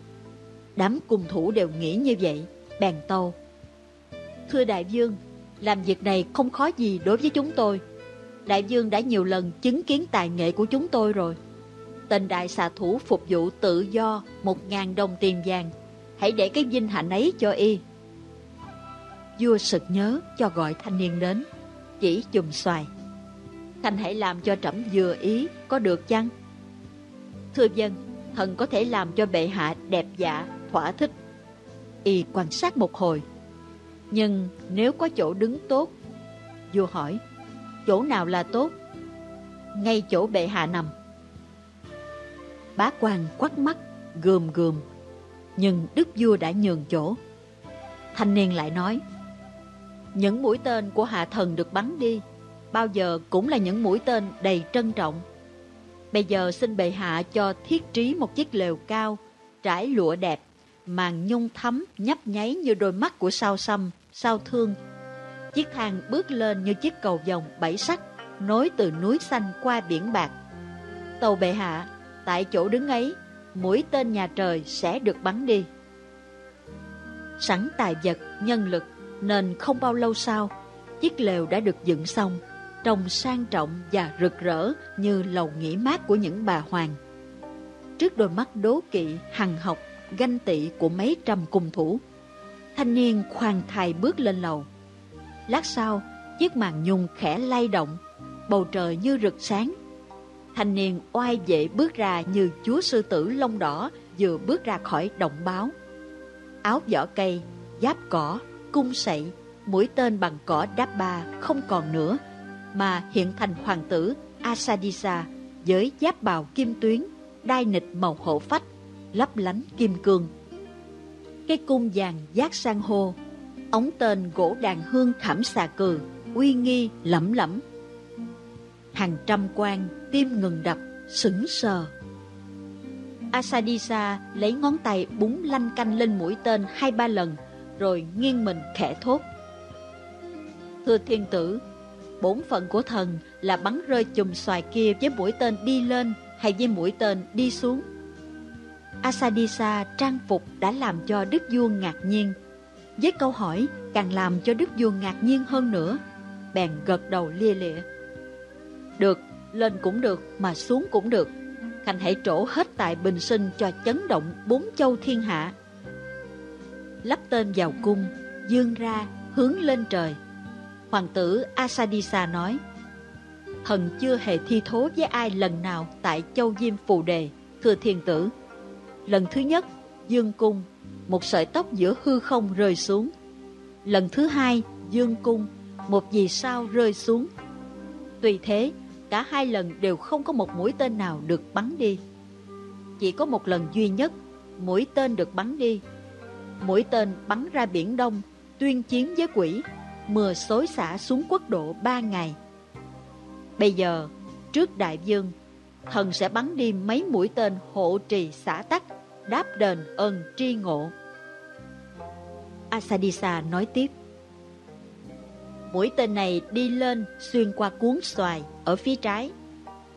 Đám cung thủ đều nghĩ như vậy, bèn tâu. Thưa đại vương, làm việc này không khó gì đối với chúng tôi. Đại dương đã nhiều lần chứng kiến tài nghệ của chúng tôi rồi. Tên đại xà thủ phục vụ tự do một ngàn đồng tiền vàng. Hãy để cái vinh hạnh ấy cho y. Vua sực nhớ cho gọi thanh niên đến, chỉ chùm xoài. Thanh hãy làm cho trẫm vừa ý, có được chăng? Thưa dân, thần có thể làm cho bệ hạ đẹp dạ, thỏa thích. Y quan sát một hồi. Nhưng nếu có chỗ đứng tốt, vua hỏi, chỗ nào là tốt? Ngay chỗ bệ hạ nằm. Bá quan quắt mắt, gườm gườm, nhưng đức vua đã nhường chỗ. Thanh niên lại nói, những mũi tên của hạ thần được bắn đi, bao giờ cũng là những mũi tên đầy trân trọng. Bây giờ xin bệ hạ cho thiết trí một chiếc lều cao, trải lụa đẹp, màn nhung thấm nhấp nháy như đôi mắt của sao xăm, sao thương. Chiếc thang bước lên như chiếc cầu vòng bảy sắc, nối từ núi xanh qua biển bạc. Tàu bệ hạ, tại chỗ đứng ấy, mũi tên nhà trời sẽ được bắn đi. Sẵn tài vật, nhân lực, nên không bao lâu sau, chiếc lều đã được dựng xong, trông sang trọng và rực rỡ như lầu nghỉ mát của những bà hoàng. Trước đôi mắt đố kỵ, hằng học, ganh tị của mấy trăm cung thủ, thanh niên khoan thai bước lên lầu. Lát sau, chiếc màn nhung khẽ lay động, bầu trời như rực sáng. Thanh niên oai vệ bước ra như chúa sư tử lông đỏ vừa bước ra khỏi động báo. Áo vỏ cây, giáp cỏ, cung sậy, mũi tên bằng cỏ đáp ba không còn nữa, mà hiện thành hoàng tử Asadisa với giáp bào kim tuyến, đai nịch màu hổ phách, lấp lánh kim cương. Cái cung vàng giác sang hô, ống tên gỗ đàn hương khảm xà cừ, uy nghi lẫm lẫm. Hàng trăm quan tim ngừng đập, sững sờ. Asadisa lấy ngón tay búng lanh canh lên mũi tên hai ba lần, rồi nghiêng mình khẽ thốt. Thưa thiên tử, bổn phận của thần là bắn rơi chùm xoài kia với mũi tên đi lên hay với mũi tên đi xuống. Asadisa trang phục đã làm cho Đức Vua ngạc nhiên. Với câu hỏi càng làm cho Đức Vua ngạc nhiên hơn nữa. Bèn gật đầu lia lịa. Được, lên cũng được, mà xuống cũng được. Khanh hãy trổ hết tại bình sinh cho chấn động bốn châu thiên hạ. Lắp tên vào cung, dương ra, hướng lên trời. Hoàng tử Asadisa nói, Thần chưa hề thi thố với ai lần nào tại châu Diêm Phù Đề, thưa thiên tử. Lần thứ nhất, dương cung, một sợi tóc giữa hư không rơi xuống. Lần thứ hai, dương cung, một vì sao rơi xuống. Tuy thế, cả hai lần đều không có một mũi tên nào được bắn đi. Chỉ có một lần duy nhất, mũi tên được bắn đi. Mũi tên bắn ra biển Đông, tuyên chiến với quỷ, mưa xối xả xuống quốc độ ba ngày. Bây giờ, trước đại dương, thần sẽ bắn đi mấy mũi tên hộ trì xã tắc, đáp đền ơn tri ngộ. Asadisa nói tiếp. Mũi tên này đi lên xuyên qua cuốn xoài ở phía trái.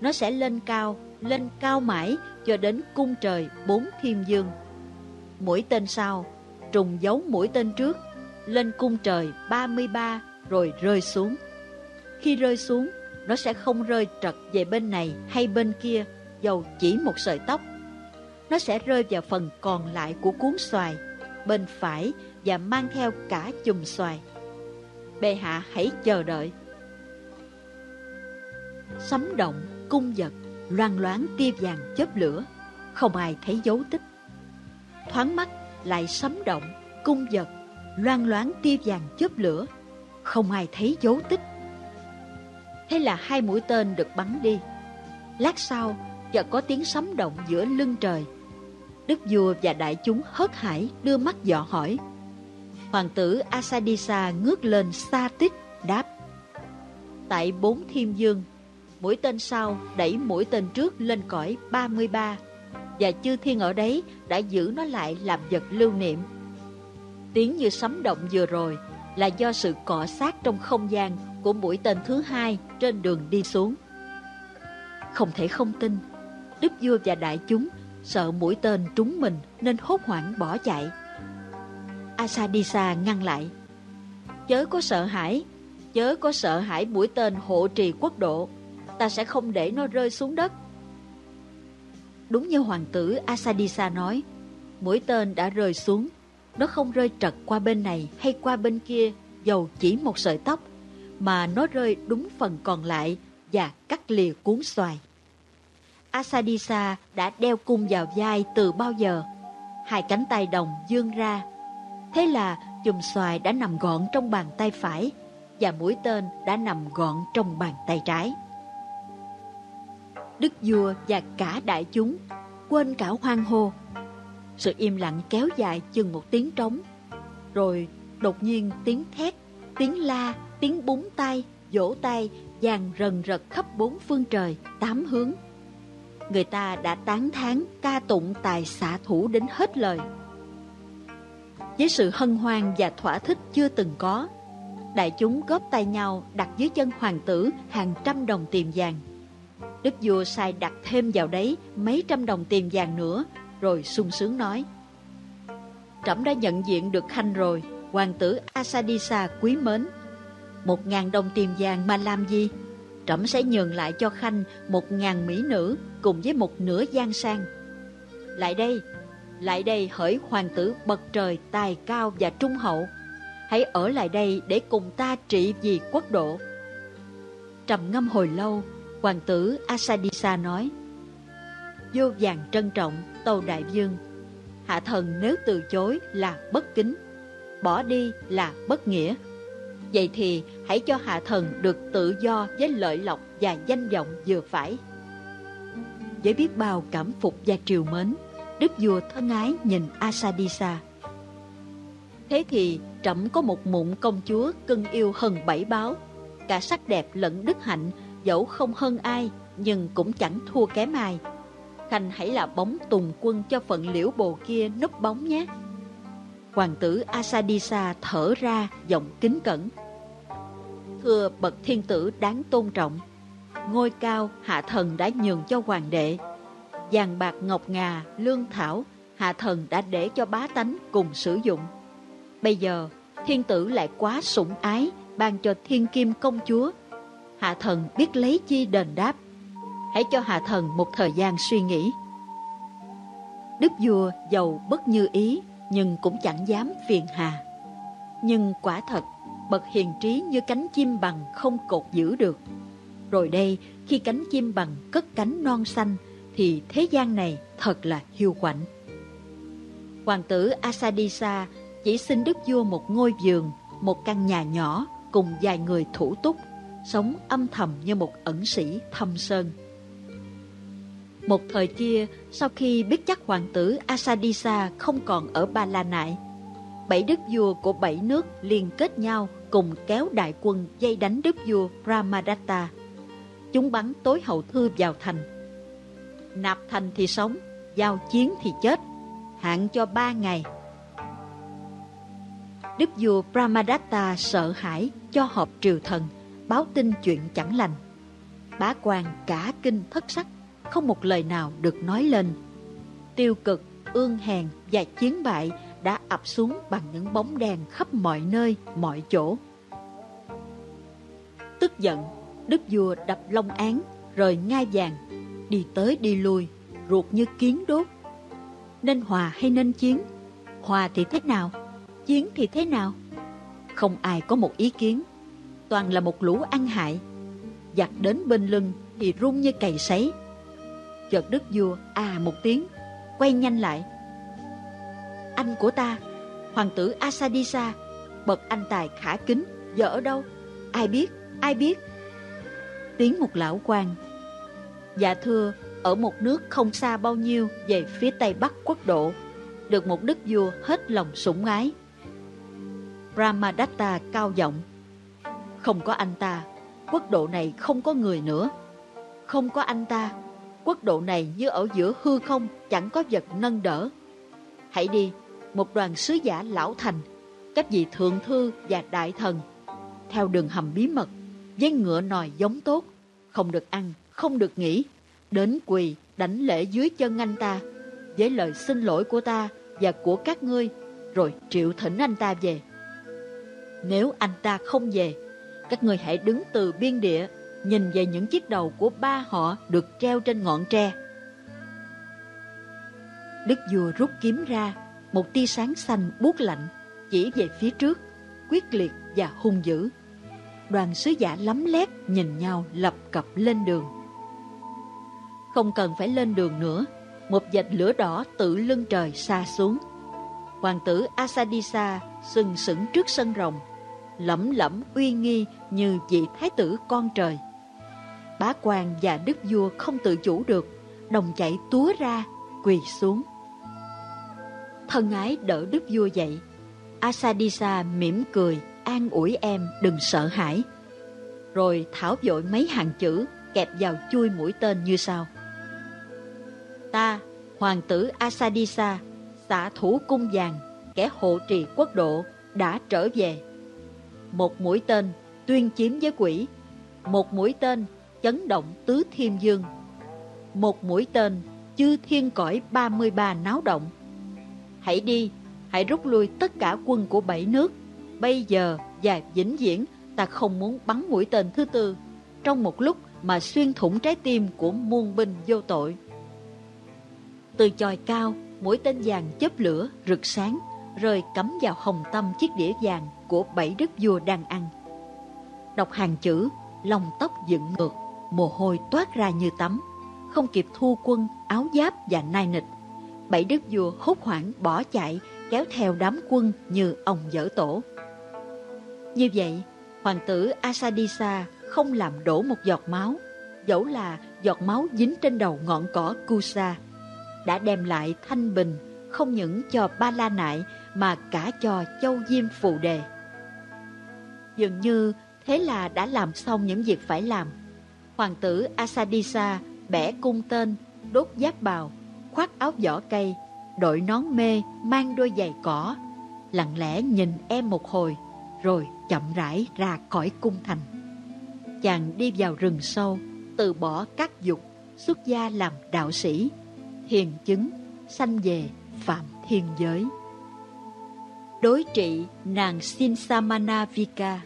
Nó sẽ lên cao, lên cao mãi cho đến cung trời bốn thiên dương. Mũi tên sau, trùng giấu mũi tên trước, lên cung trời 33 rồi rơi xuống. Khi rơi xuống, nó sẽ không rơi trật về bên này hay bên kia, dầu chỉ một sợi tóc. Nó sẽ rơi vào phần còn lại của cuốn xoài, bên phải và mang theo cả chùm xoài. Bệ hạ hãy chờ đợi. Sấm động, cung vật loan loáng tia vàng chớp lửa, không ai thấy dấu tích. Thoáng mắt lại sấm động, cung vật loan loáng tia vàng chớp lửa, không ai thấy dấu tích. Thế là hai mũi tên được bắn đi. Lát sau, chợt có tiếng sấm động giữa lưng trời. Đức vua và đại chúng hớt hải đưa mắt dò hỏi. Hoàng tử Asadisa ngước lên xa tích, đáp. Tại bốn thiên dương, mũi tên sau đẩy mũi tên trước lên cõi 33 và chư thiên ở đấy đã giữ nó lại làm vật lưu niệm. Tiếng như sấm động vừa rồi là do sự cọ sát trong không gian của mũi tên thứ hai trên đường đi xuống. Không thể không tin, Đức vua và đại chúng sợ mũi tên trúng mình nên hốt hoảng bỏ chạy. Asadisa ngăn lại. Chớ có sợ hãi, chớ có sợ hãi mũi tên hộ trì quốc độ, ta sẽ không để nó rơi xuống đất. Đúng như hoàng tử Asadisa nói, mũi tên đã rơi xuống, nó không rơi trật qua bên này hay qua bên kia, dầu chỉ một sợi tóc, mà nó rơi đúng phần còn lại và cắt lìa cuốn xoài. Asadisa đã đeo cung vào vai từ bao giờ. Hai cánh tay đồng dương ra. Thế là chùm xoài đã nằm gọn trong bàn tay phải và mũi tên đã nằm gọn trong bàn tay trái. Đức vua và cả đại chúng quên cả hoang hô. Sự im lặng kéo dài chừng một tiếng trống. Rồi đột nhiên tiếng thét, tiếng la, tiếng búng tay, vỗ tay Dàn rần rật khắp bốn phương trời, tám hướng. Người ta đã tán thán ca tụng tài xạ thủ đến hết lời. Với sự hân hoan và thỏa thích chưa từng có, đại chúng góp tay nhau đặt dưới chân hoàng tử hàng trăm đồng tiền vàng. Đức vua sai đặt thêm vào đấy mấy trăm đồng tiền vàng nữa, rồi sung sướng nói. Trẫm đã nhận diện được Khanh rồi, hoàng tử Asadisa quý mến. Một ngàn đồng tiền vàng mà làm gì? Trẫm sẽ nhường lại cho Khanh một ngàn mỹ nữ cùng với một nửa giang sang. Lại đây, lại đây hỡi hoàng tử bậc trời tài cao và trung hậu. Hãy ở lại đây để cùng ta trị vì quốc độ. Trầm ngâm hồi lâu, hoàng tử Asadisa nói Vô vàng trân trọng, tâu đại dương Hạ thần nếu từ chối là bất kính, bỏ đi là bất nghĩa. Vậy thì hãy cho hạ thần được tự do với lợi lộc và danh vọng vừa phải. Với biết bao cảm phục và triều mến, đức vua thân ái nhìn Asadisa. Thế thì trẫm có một mụn công chúa cưng yêu hơn bảy báo, cả sắc đẹp lẫn đức hạnh, dẫu không hơn ai, nhưng cũng chẳng thua kém ai. Khanh hãy là bóng tùng quân cho phận liễu bồ kia núp bóng nhé. Hoàng tử Asadisa thở ra giọng kính cẩn. Thưa bậc thiên tử đáng tôn trọng, ngôi cao hạ thần đã nhường cho hoàng đệ. Vàng bạc ngọc ngà, lương thảo, hạ thần đã để cho bá tánh cùng sử dụng. Bây giờ, thiên tử lại quá sủng ái, ban cho thiên kim công chúa. Hạ thần biết lấy chi đền đáp. Hãy cho hạ thần một thời gian suy nghĩ. Đức vua giàu bất như ý, nhưng cũng chẳng dám phiền hà. Nhưng quả thật, bậc hiền trí như cánh chim bằng không cột giữ được. Rồi đây, khi cánh chim bằng cất cánh non xanh, thì thế gian này thật là hiu quạnh. Hoàng tử Asadisa chỉ xin đức vua một ngôi giường, một căn nhà nhỏ cùng vài người thủ túc, sống âm thầm như một ẩn sĩ thâm sơn. Một thời kia, sau khi biết chắc hoàng tử Asadisa không còn ở Ba La Nại, bảy đức vua của bảy nước liên kết nhau cùng kéo đại quân dây đánh đức vua Brahmadatta. Chúng bắn tối hậu thư vào thành. Nạp thành thì sống, giao chiến thì chết, hạn cho ba ngày. Đức vua Brahmadatta sợ hãi cho họp triều thần, báo tin chuyện chẳng lành. Bá quan cả kinh thất sắc, không một lời nào được nói lên. Tiêu cực, ương hèn và chiến bại đã ập xuống bằng những bóng đèn khắp mọi nơi, mọi chỗ. Tức giận, đức vua đập long án, rời ngai vàng, đi tới đi lui, ruột như kiến đốt. Nên hòa hay nên chiến? Hòa thì thế nào? Chiến thì thế nào? Không ai có một ý kiến, toàn là một lũ ăn hại. giặt đến bên lưng thì run như cày sấy. Chợt đức vua à một tiếng, quay nhanh lại. Anh của ta, hoàng tử Asadisa, bậc anh tài khả kính, giờ ở đâu? Ai biết, ai biết? Tiếng một lão quan. Dạ thưa, ở một nước không xa bao nhiêu về phía tây bắc quốc độ, được một đức vua hết lòng sủng ái. Brahmadatta cao giọng, không có anh ta, quốc độ này không có người nữa. Không có anh ta, quốc độ này như ở giữa hư không, chẳng có vật nâng đỡ. Hãy đi, một đoàn sứ giả lão thành, các vị thượng thư và đại thần, theo đường hầm bí mật, với ngựa nòi giống tốt, không được ăn, không được nghỉ, đến quỳ đánh lễ dưới chân anh ta, với lời xin lỗi của ta và của các ngươi, rồi triệu thỉnh anh ta về. Nếu anh ta không về, các ngươi hãy đứng từ biên địa, nhìn về những chiếc đầu của ba họ được treo trên ngọn tre. Đức vua rút kiếm ra, một tia sáng xanh buốt lạnh, chỉ về phía trước, quyết liệt và hung dữ. Đoàn sứ giả lắm lét nhìn nhau lập cập lên đường. Không cần phải lên đường nữa, một dạch lửa đỏ tự lưng trời xa xuống. Hoàng tử Asadisa sừng sững trước sân rồng, lẩm lẩm uy nghi như vị thái tử con trời. Bá quan và đức vua không tự chủ được, đồng chạy túa ra, quỳ xuống. Thân ái đỡ đức vua dậy, Asadisa mỉm cười, an ủi em đừng sợ hãi. Rồi thảo vội mấy hàng chữ kẹp vào chui mũi tên như sau. Ta, hoàng tử Asadisa, xã thủ cung vàng, kẻ hộ trì quốc độ, đã trở về. Một mũi tên tuyên chiếm với quỷ, một mũi tên chấn động tứ thiên dương, một mũi tên chư thiên cõi 33 náo động. Hãy đi, hãy rút lui tất cả quân của bảy nước. Bây giờ và vĩnh viễn ta không muốn bắn mũi tên thứ tư trong một lúc mà xuyên thủng trái tim của muôn binh vô tội. Từ chòi cao, mũi tên vàng chớp lửa rực sáng, rơi cắm vào hồng tâm chiếc đĩa vàng của bảy đức vua đang ăn. Đọc hàng chữ, lòng tóc dựng ngược, mồ hôi toát ra như tắm, không kịp thu quân, áo giáp và nai nịch. Bảy đức vua hốt hoảng bỏ chạy, kéo theo đám quân như ông dở tổ. Như vậy, hoàng tử Asadisa không làm đổ một giọt máu, dẫu là giọt máu dính trên đầu ngọn cỏ Kusa, đã đem lại thanh bình không những cho Ba La Nại mà cả cho Châu Diêm Phù Đề. Dường như thế là đã làm xong những việc phải làm. Hoàng tử Asadisa bẻ cung tên, đốt giáp bào, khoác áo vỏ cây, đội nón mê, mang đôi giày cỏ, lặng lẽ nhìn em một hồi, rồi chậm rãi ra khỏi cung thành. Chàng đi vào rừng sâu, từ bỏ các dục, xuất gia làm đạo sĩ, hiền chứng, sanh về phạm thiên giới. Đối trị nàng Sinsamana Vika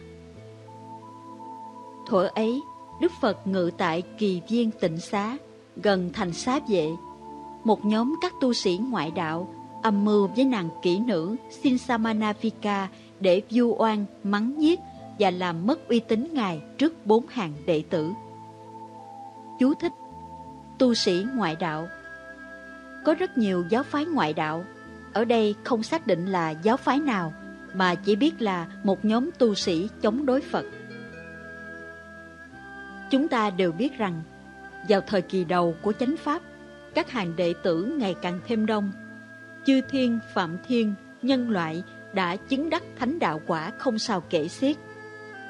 Thuở ấy, Đức Phật ngự tại kỳ viên tịnh xá, gần thành xá vệ. Một nhóm các tu sĩ ngoại đạo âm mưu với nàng kỹ nữ Sinsamanavika để vu oan, mắng nhiếc và làm mất uy tín Ngài trước bốn hàng đệ tử. Chú thích Tu sĩ ngoại đạo Có rất nhiều giáo phái ngoại đạo, ở đây không xác định là giáo phái nào, mà chỉ biết là một nhóm tu sĩ chống đối Phật. Chúng ta đều biết rằng, vào thời kỳ đầu của chánh Pháp, các hàng đệ tử ngày càng thêm đông. Chư thiên, phạm thiên, nhân loại đã chứng đắc thánh đạo quả không sao kể xiết.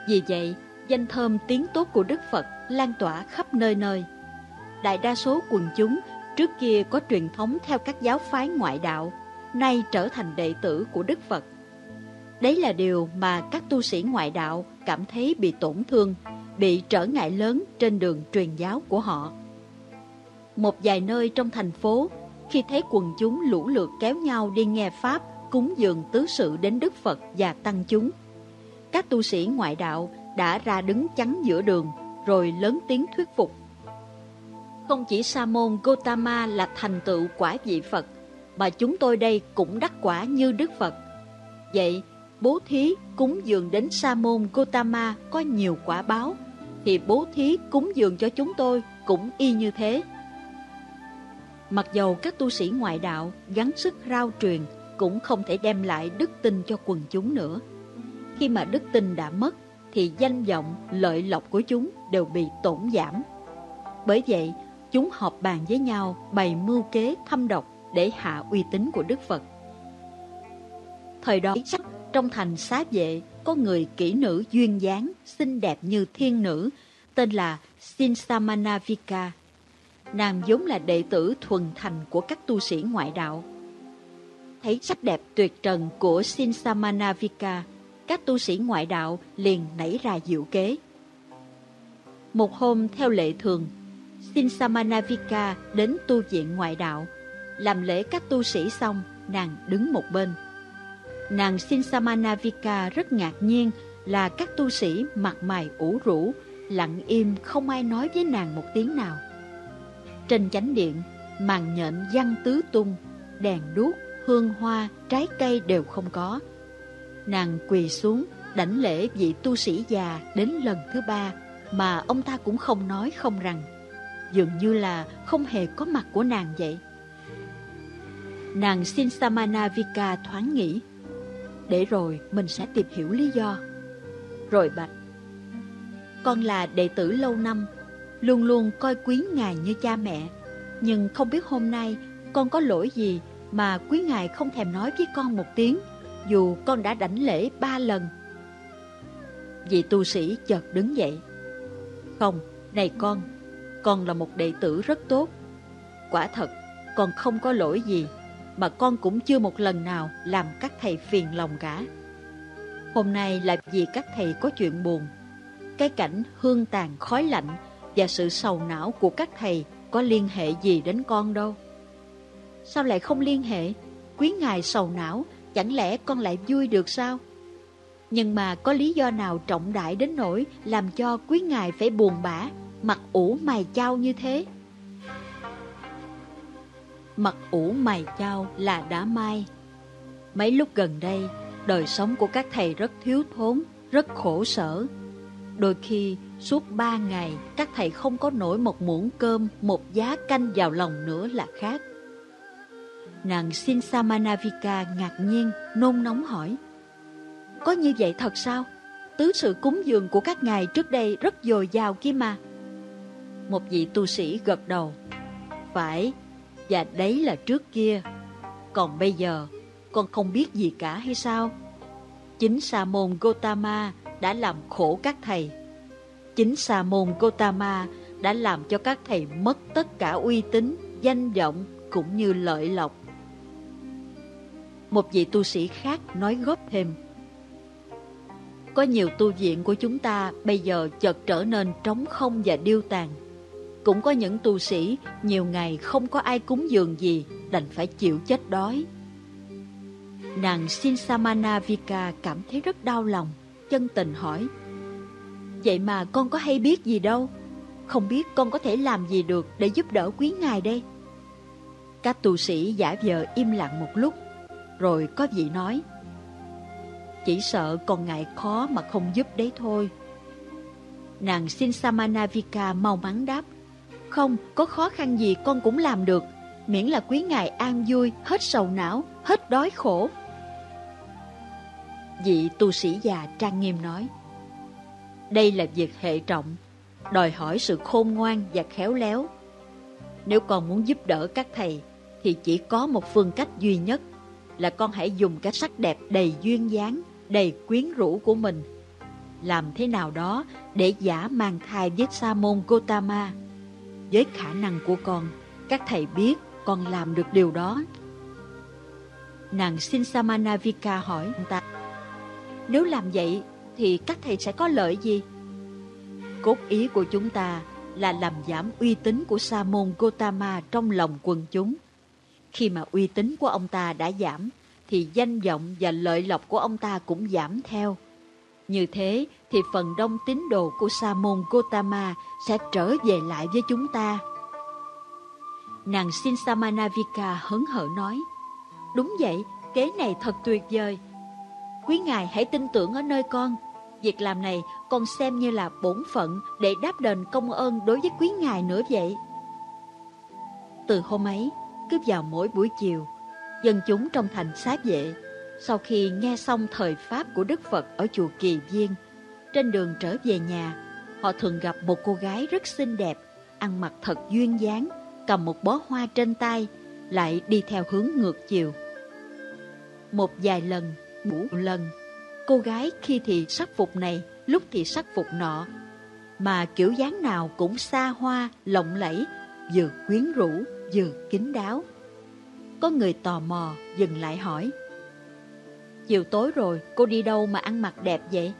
Vì vậy, danh thơm tiếng tốt của Đức Phật lan tỏa khắp nơi nơi. Đại đa số quần chúng trước kia có truyền thống theo các giáo phái ngoại đạo, nay trở thành đệ tử của Đức Phật. Đấy là điều mà các tu sĩ ngoại đạo cảm thấy bị tổn thương, bị trở ngại lớn trên đường truyền giáo của họ. Một vài nơi trong thành phố, khi thấy quần chúng lũ lượt kéo nhau đi nghe Pháp, cúng dường tứ sự đến Đức Phật và tăng chúng, các tu sĩ ngoại đạo đã ra đứng chắn giữa đường, rồi lớn tiếng thuyết phục. Không chỉ Sa môn Gotama là thành tựu quả vị Phật, mà chúng tôi đây cũng đắc quả như Đức Phật. Vậy, bố thí cúng dường đến Sa môn Gotama có nhiều quả báo, thì bố thí cúng dường cho chúng tôi cũng y như thế. Mặc dầu các tu sĩ ngoại đạo gắng sức rao truyền cũng không thể đem lại đức tin cho quần chúng nữa. Khi mà đức tin đã mất, thì danh vọng, lợi lộc của chúng đều bị tổn giảm. Bởi vậy, chúng họp bàn với nhau bày mưu kế thâm độc để hạ uy tín của Đức Phật. Thời đó, trong thành xá vệ có người kỹ nữ duyên dáng, xinh đẹp như thiên nữ, tên là Sinsamanavika. Nàng vốn là đệ tử thuần thành của các tu sĩ ngoại đạo. Thấy sắc đẹp tuyệt trần của Sinsamanavika, các tu sĩ ngoại đạo liền nảy ra diệu kế. Một hôm theo lệ thường, Sinsamanavika đến tu viện ngoại đạo, làm lễ các tu sĩ xong, nàng đứng một bên. Nàng Sinsamanavika rất ngạc nhiên là các tu sĩ mặt mày ủ rũ, lặng im không ai nói với nàng một tiếng nào. Trên chánh điện, màn nhện văng tứ tung, đèn đuốc, hương hoa, trái cây đều không có. Nàng quỳ xuống, đảnh lễ vị tu sĩ già đến lần thứ ba mà ông ta cũng không nói không rằng. dường như là không hề có mặt của nàng vậy. Nàng Sinsamanavika thoáng nghĩ, để rồi mình sẽ tìm hiểu lý do. Rồi bạch, con là đệ tử lâu năm, luôn luôn coi quý ngài như cha mẹ, nhưng không biết hôm nay con có lỗi gì mà quý ngài không thèm nói với con một tiếng, dù con đã đảnh lễ ba lần. Vị tu sĩ chợt đứng dậy. Không, này con, con là một đệ tử rất tốt. Quả thật, con không có lỗi gì, mà con cũng chưa một lần nào làm các thầy phiền lòng cả. Hôm nay là vì các thầy có chuyện buồn. Cái cảnh hương tàn khói lạnh và sự sầu não của các thầy có liên hệ gì đến con đâu. Sao lại không liên hệ? Quý ngài sầu não, chẳng lẽ con lại vui được sao? Nhưng mà có lý do nào trọng đại đến nỗi làm cho quý ngài phải buồn bã, mặt ủ mày chao như thế? Mặt ủ mày chao là đã mai. Mấy lúc gần đây, đời sống của các thầy rất thiếu thốn, rất khổ sở. Đôi khi, suốt ba ngày, các thầy không có nổi một muỗng cơm, một giá canh vào lòng nữa là khác. Nàng Sinsamanavika ngạc nhiên, nôn nóng hỏi. Có như vậy thật sao? Tứ sự cúng dường của các ngài trước đây rất dồi dào kia mà. Một vị tu sĩ gật đầu. Phải, và đấy là trước kia. Còn bây giờ, con không biết gì cả hay sao? Chính Sa môn Gotama đã làm khổ các thầy. Chính Sa môn Gotama đã làm cho các thầy mất tất cả uy tín, danh vọng cũng như lợi lộc. Một vị tu sĩ khác nói góp thêm. Có nhiều tu viện của chúng ta bây giờ chợt trở nên trống không và điêu tàn. Cũng có những tu sĩ nhiều ngày không có ai cúng dường gì, đành phải chịu chết đói. Nàng Sinsamana Vika cảm thấy rất đau lòng, chân tình hỏi. Vậy mà con có hay biết gì đâu, không biết con có thể làm gì được để giúp đỡ quý ngài đây. Các tu sĩ giả vờ im lặng một lúc, rồi có vị nói. Chỉ sợ con ngại khó mà không giúp đấy thôi. Nàng Sinsamanavika mau mắn đáp. Không, có khó khăn gì con cũng làm được, miễn là quý ngài an vui, hết sầu não, hết đói khổ. Vị tu sĩ già trang nghiêm nói, đây là việc hệ trọng, đòi hỏi sự khôn ngoan và khéo léo. Nếu con muốn giúp đỡ các thầy, thì chỉ có một phương cách duy nhất là con hãy dùng cái sắc đẹp đầy duyên dáng, đầy quyến rũ của mình. Làm thế nào đó để giả mang thai với Sa môn Gotama. Với khả năng của con, các thầy biết con làm được điều đó. Nàng xin Samanavika hỏi anh ta, nếu làm vậy thì các thầy sẽ có lợi gì? Cốt ý của chúng ta là làm giảm uy tín của Sa môn Gotama trong lòng quần chúng. Khi mà uy tín của ông ta đã giảm, thì danh vọng và lợi lộc của ông ta cũng giảm theo. Như thế thì phần đông tín đồ của Sa môn Gotama sẽ trở về lại với chúng ta. Nàng Sinsamanavika hấn hở nói, Đúng vậy, kế này thật tuyệt vời. Quý ngài hãy tin tưởng ở nơi con. Việc làm này con xem như là bổn phận để đáp đền công ơn đối với quý ngài nữa vậy. Từ hôm ấy, cứ vào mỗi buổi chiều, dân chúng trong thành sát vệ, sau khi nghe xong thời Pháp của Đức Phật ở chùa Kỳ Viên, trên đường trở về nhà, họ thường gặp một cô gái rất xinh đẹp, ăn mặc thật duyên dáng, cầm một bó hoa trên tay, lại đi theo hướng ngược chiều. Một vài lần, ngủ lần, cô gái khi thì sắc phục này, lúc thì sắc phục nọ, mà kiểu dáng nào cũng xa hoa, lộng lẫy, vừa quyến rũ, vừa kín đáo. Có người tò mò dừng lại hỏi Chiều tối rồi cô đi đâu mà ăn mặc đẹp vậy?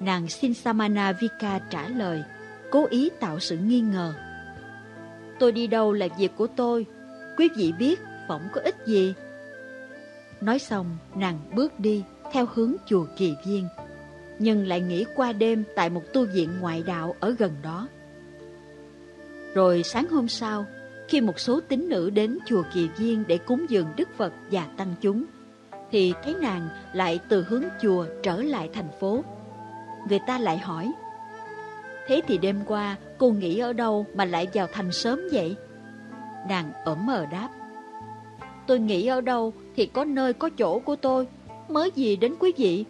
Nàng xin samana Vika trả lời Cố ý tạo sự nghi ngờ. Tôi đi đâu là việc của tôi Quý vị biết phỏng có ích gì? Nói xong nàng bước đi Theo hướng chùa Kỳ Viên Nhưng lại nghỉ qua đêm Tại một tu viện ngoại đạo ở gần đó. Rồi sáng hôm sau khi một số tín nữ đến chùa Kỳ Viên để cúng dường Đức Phật và tăng chúng, thì thấy nàng lại từ hướng chùa trở lại thành phố. Người ta lại hỏi, Thế thì đêm qua cô nghỉ ở đâu mà lại vào thành sớm vậy? Nàng ẩm mờ đáp. Tôi nghỉ ở đâu thì có nơi có chỗ của tôi. Mới gì đến quý vị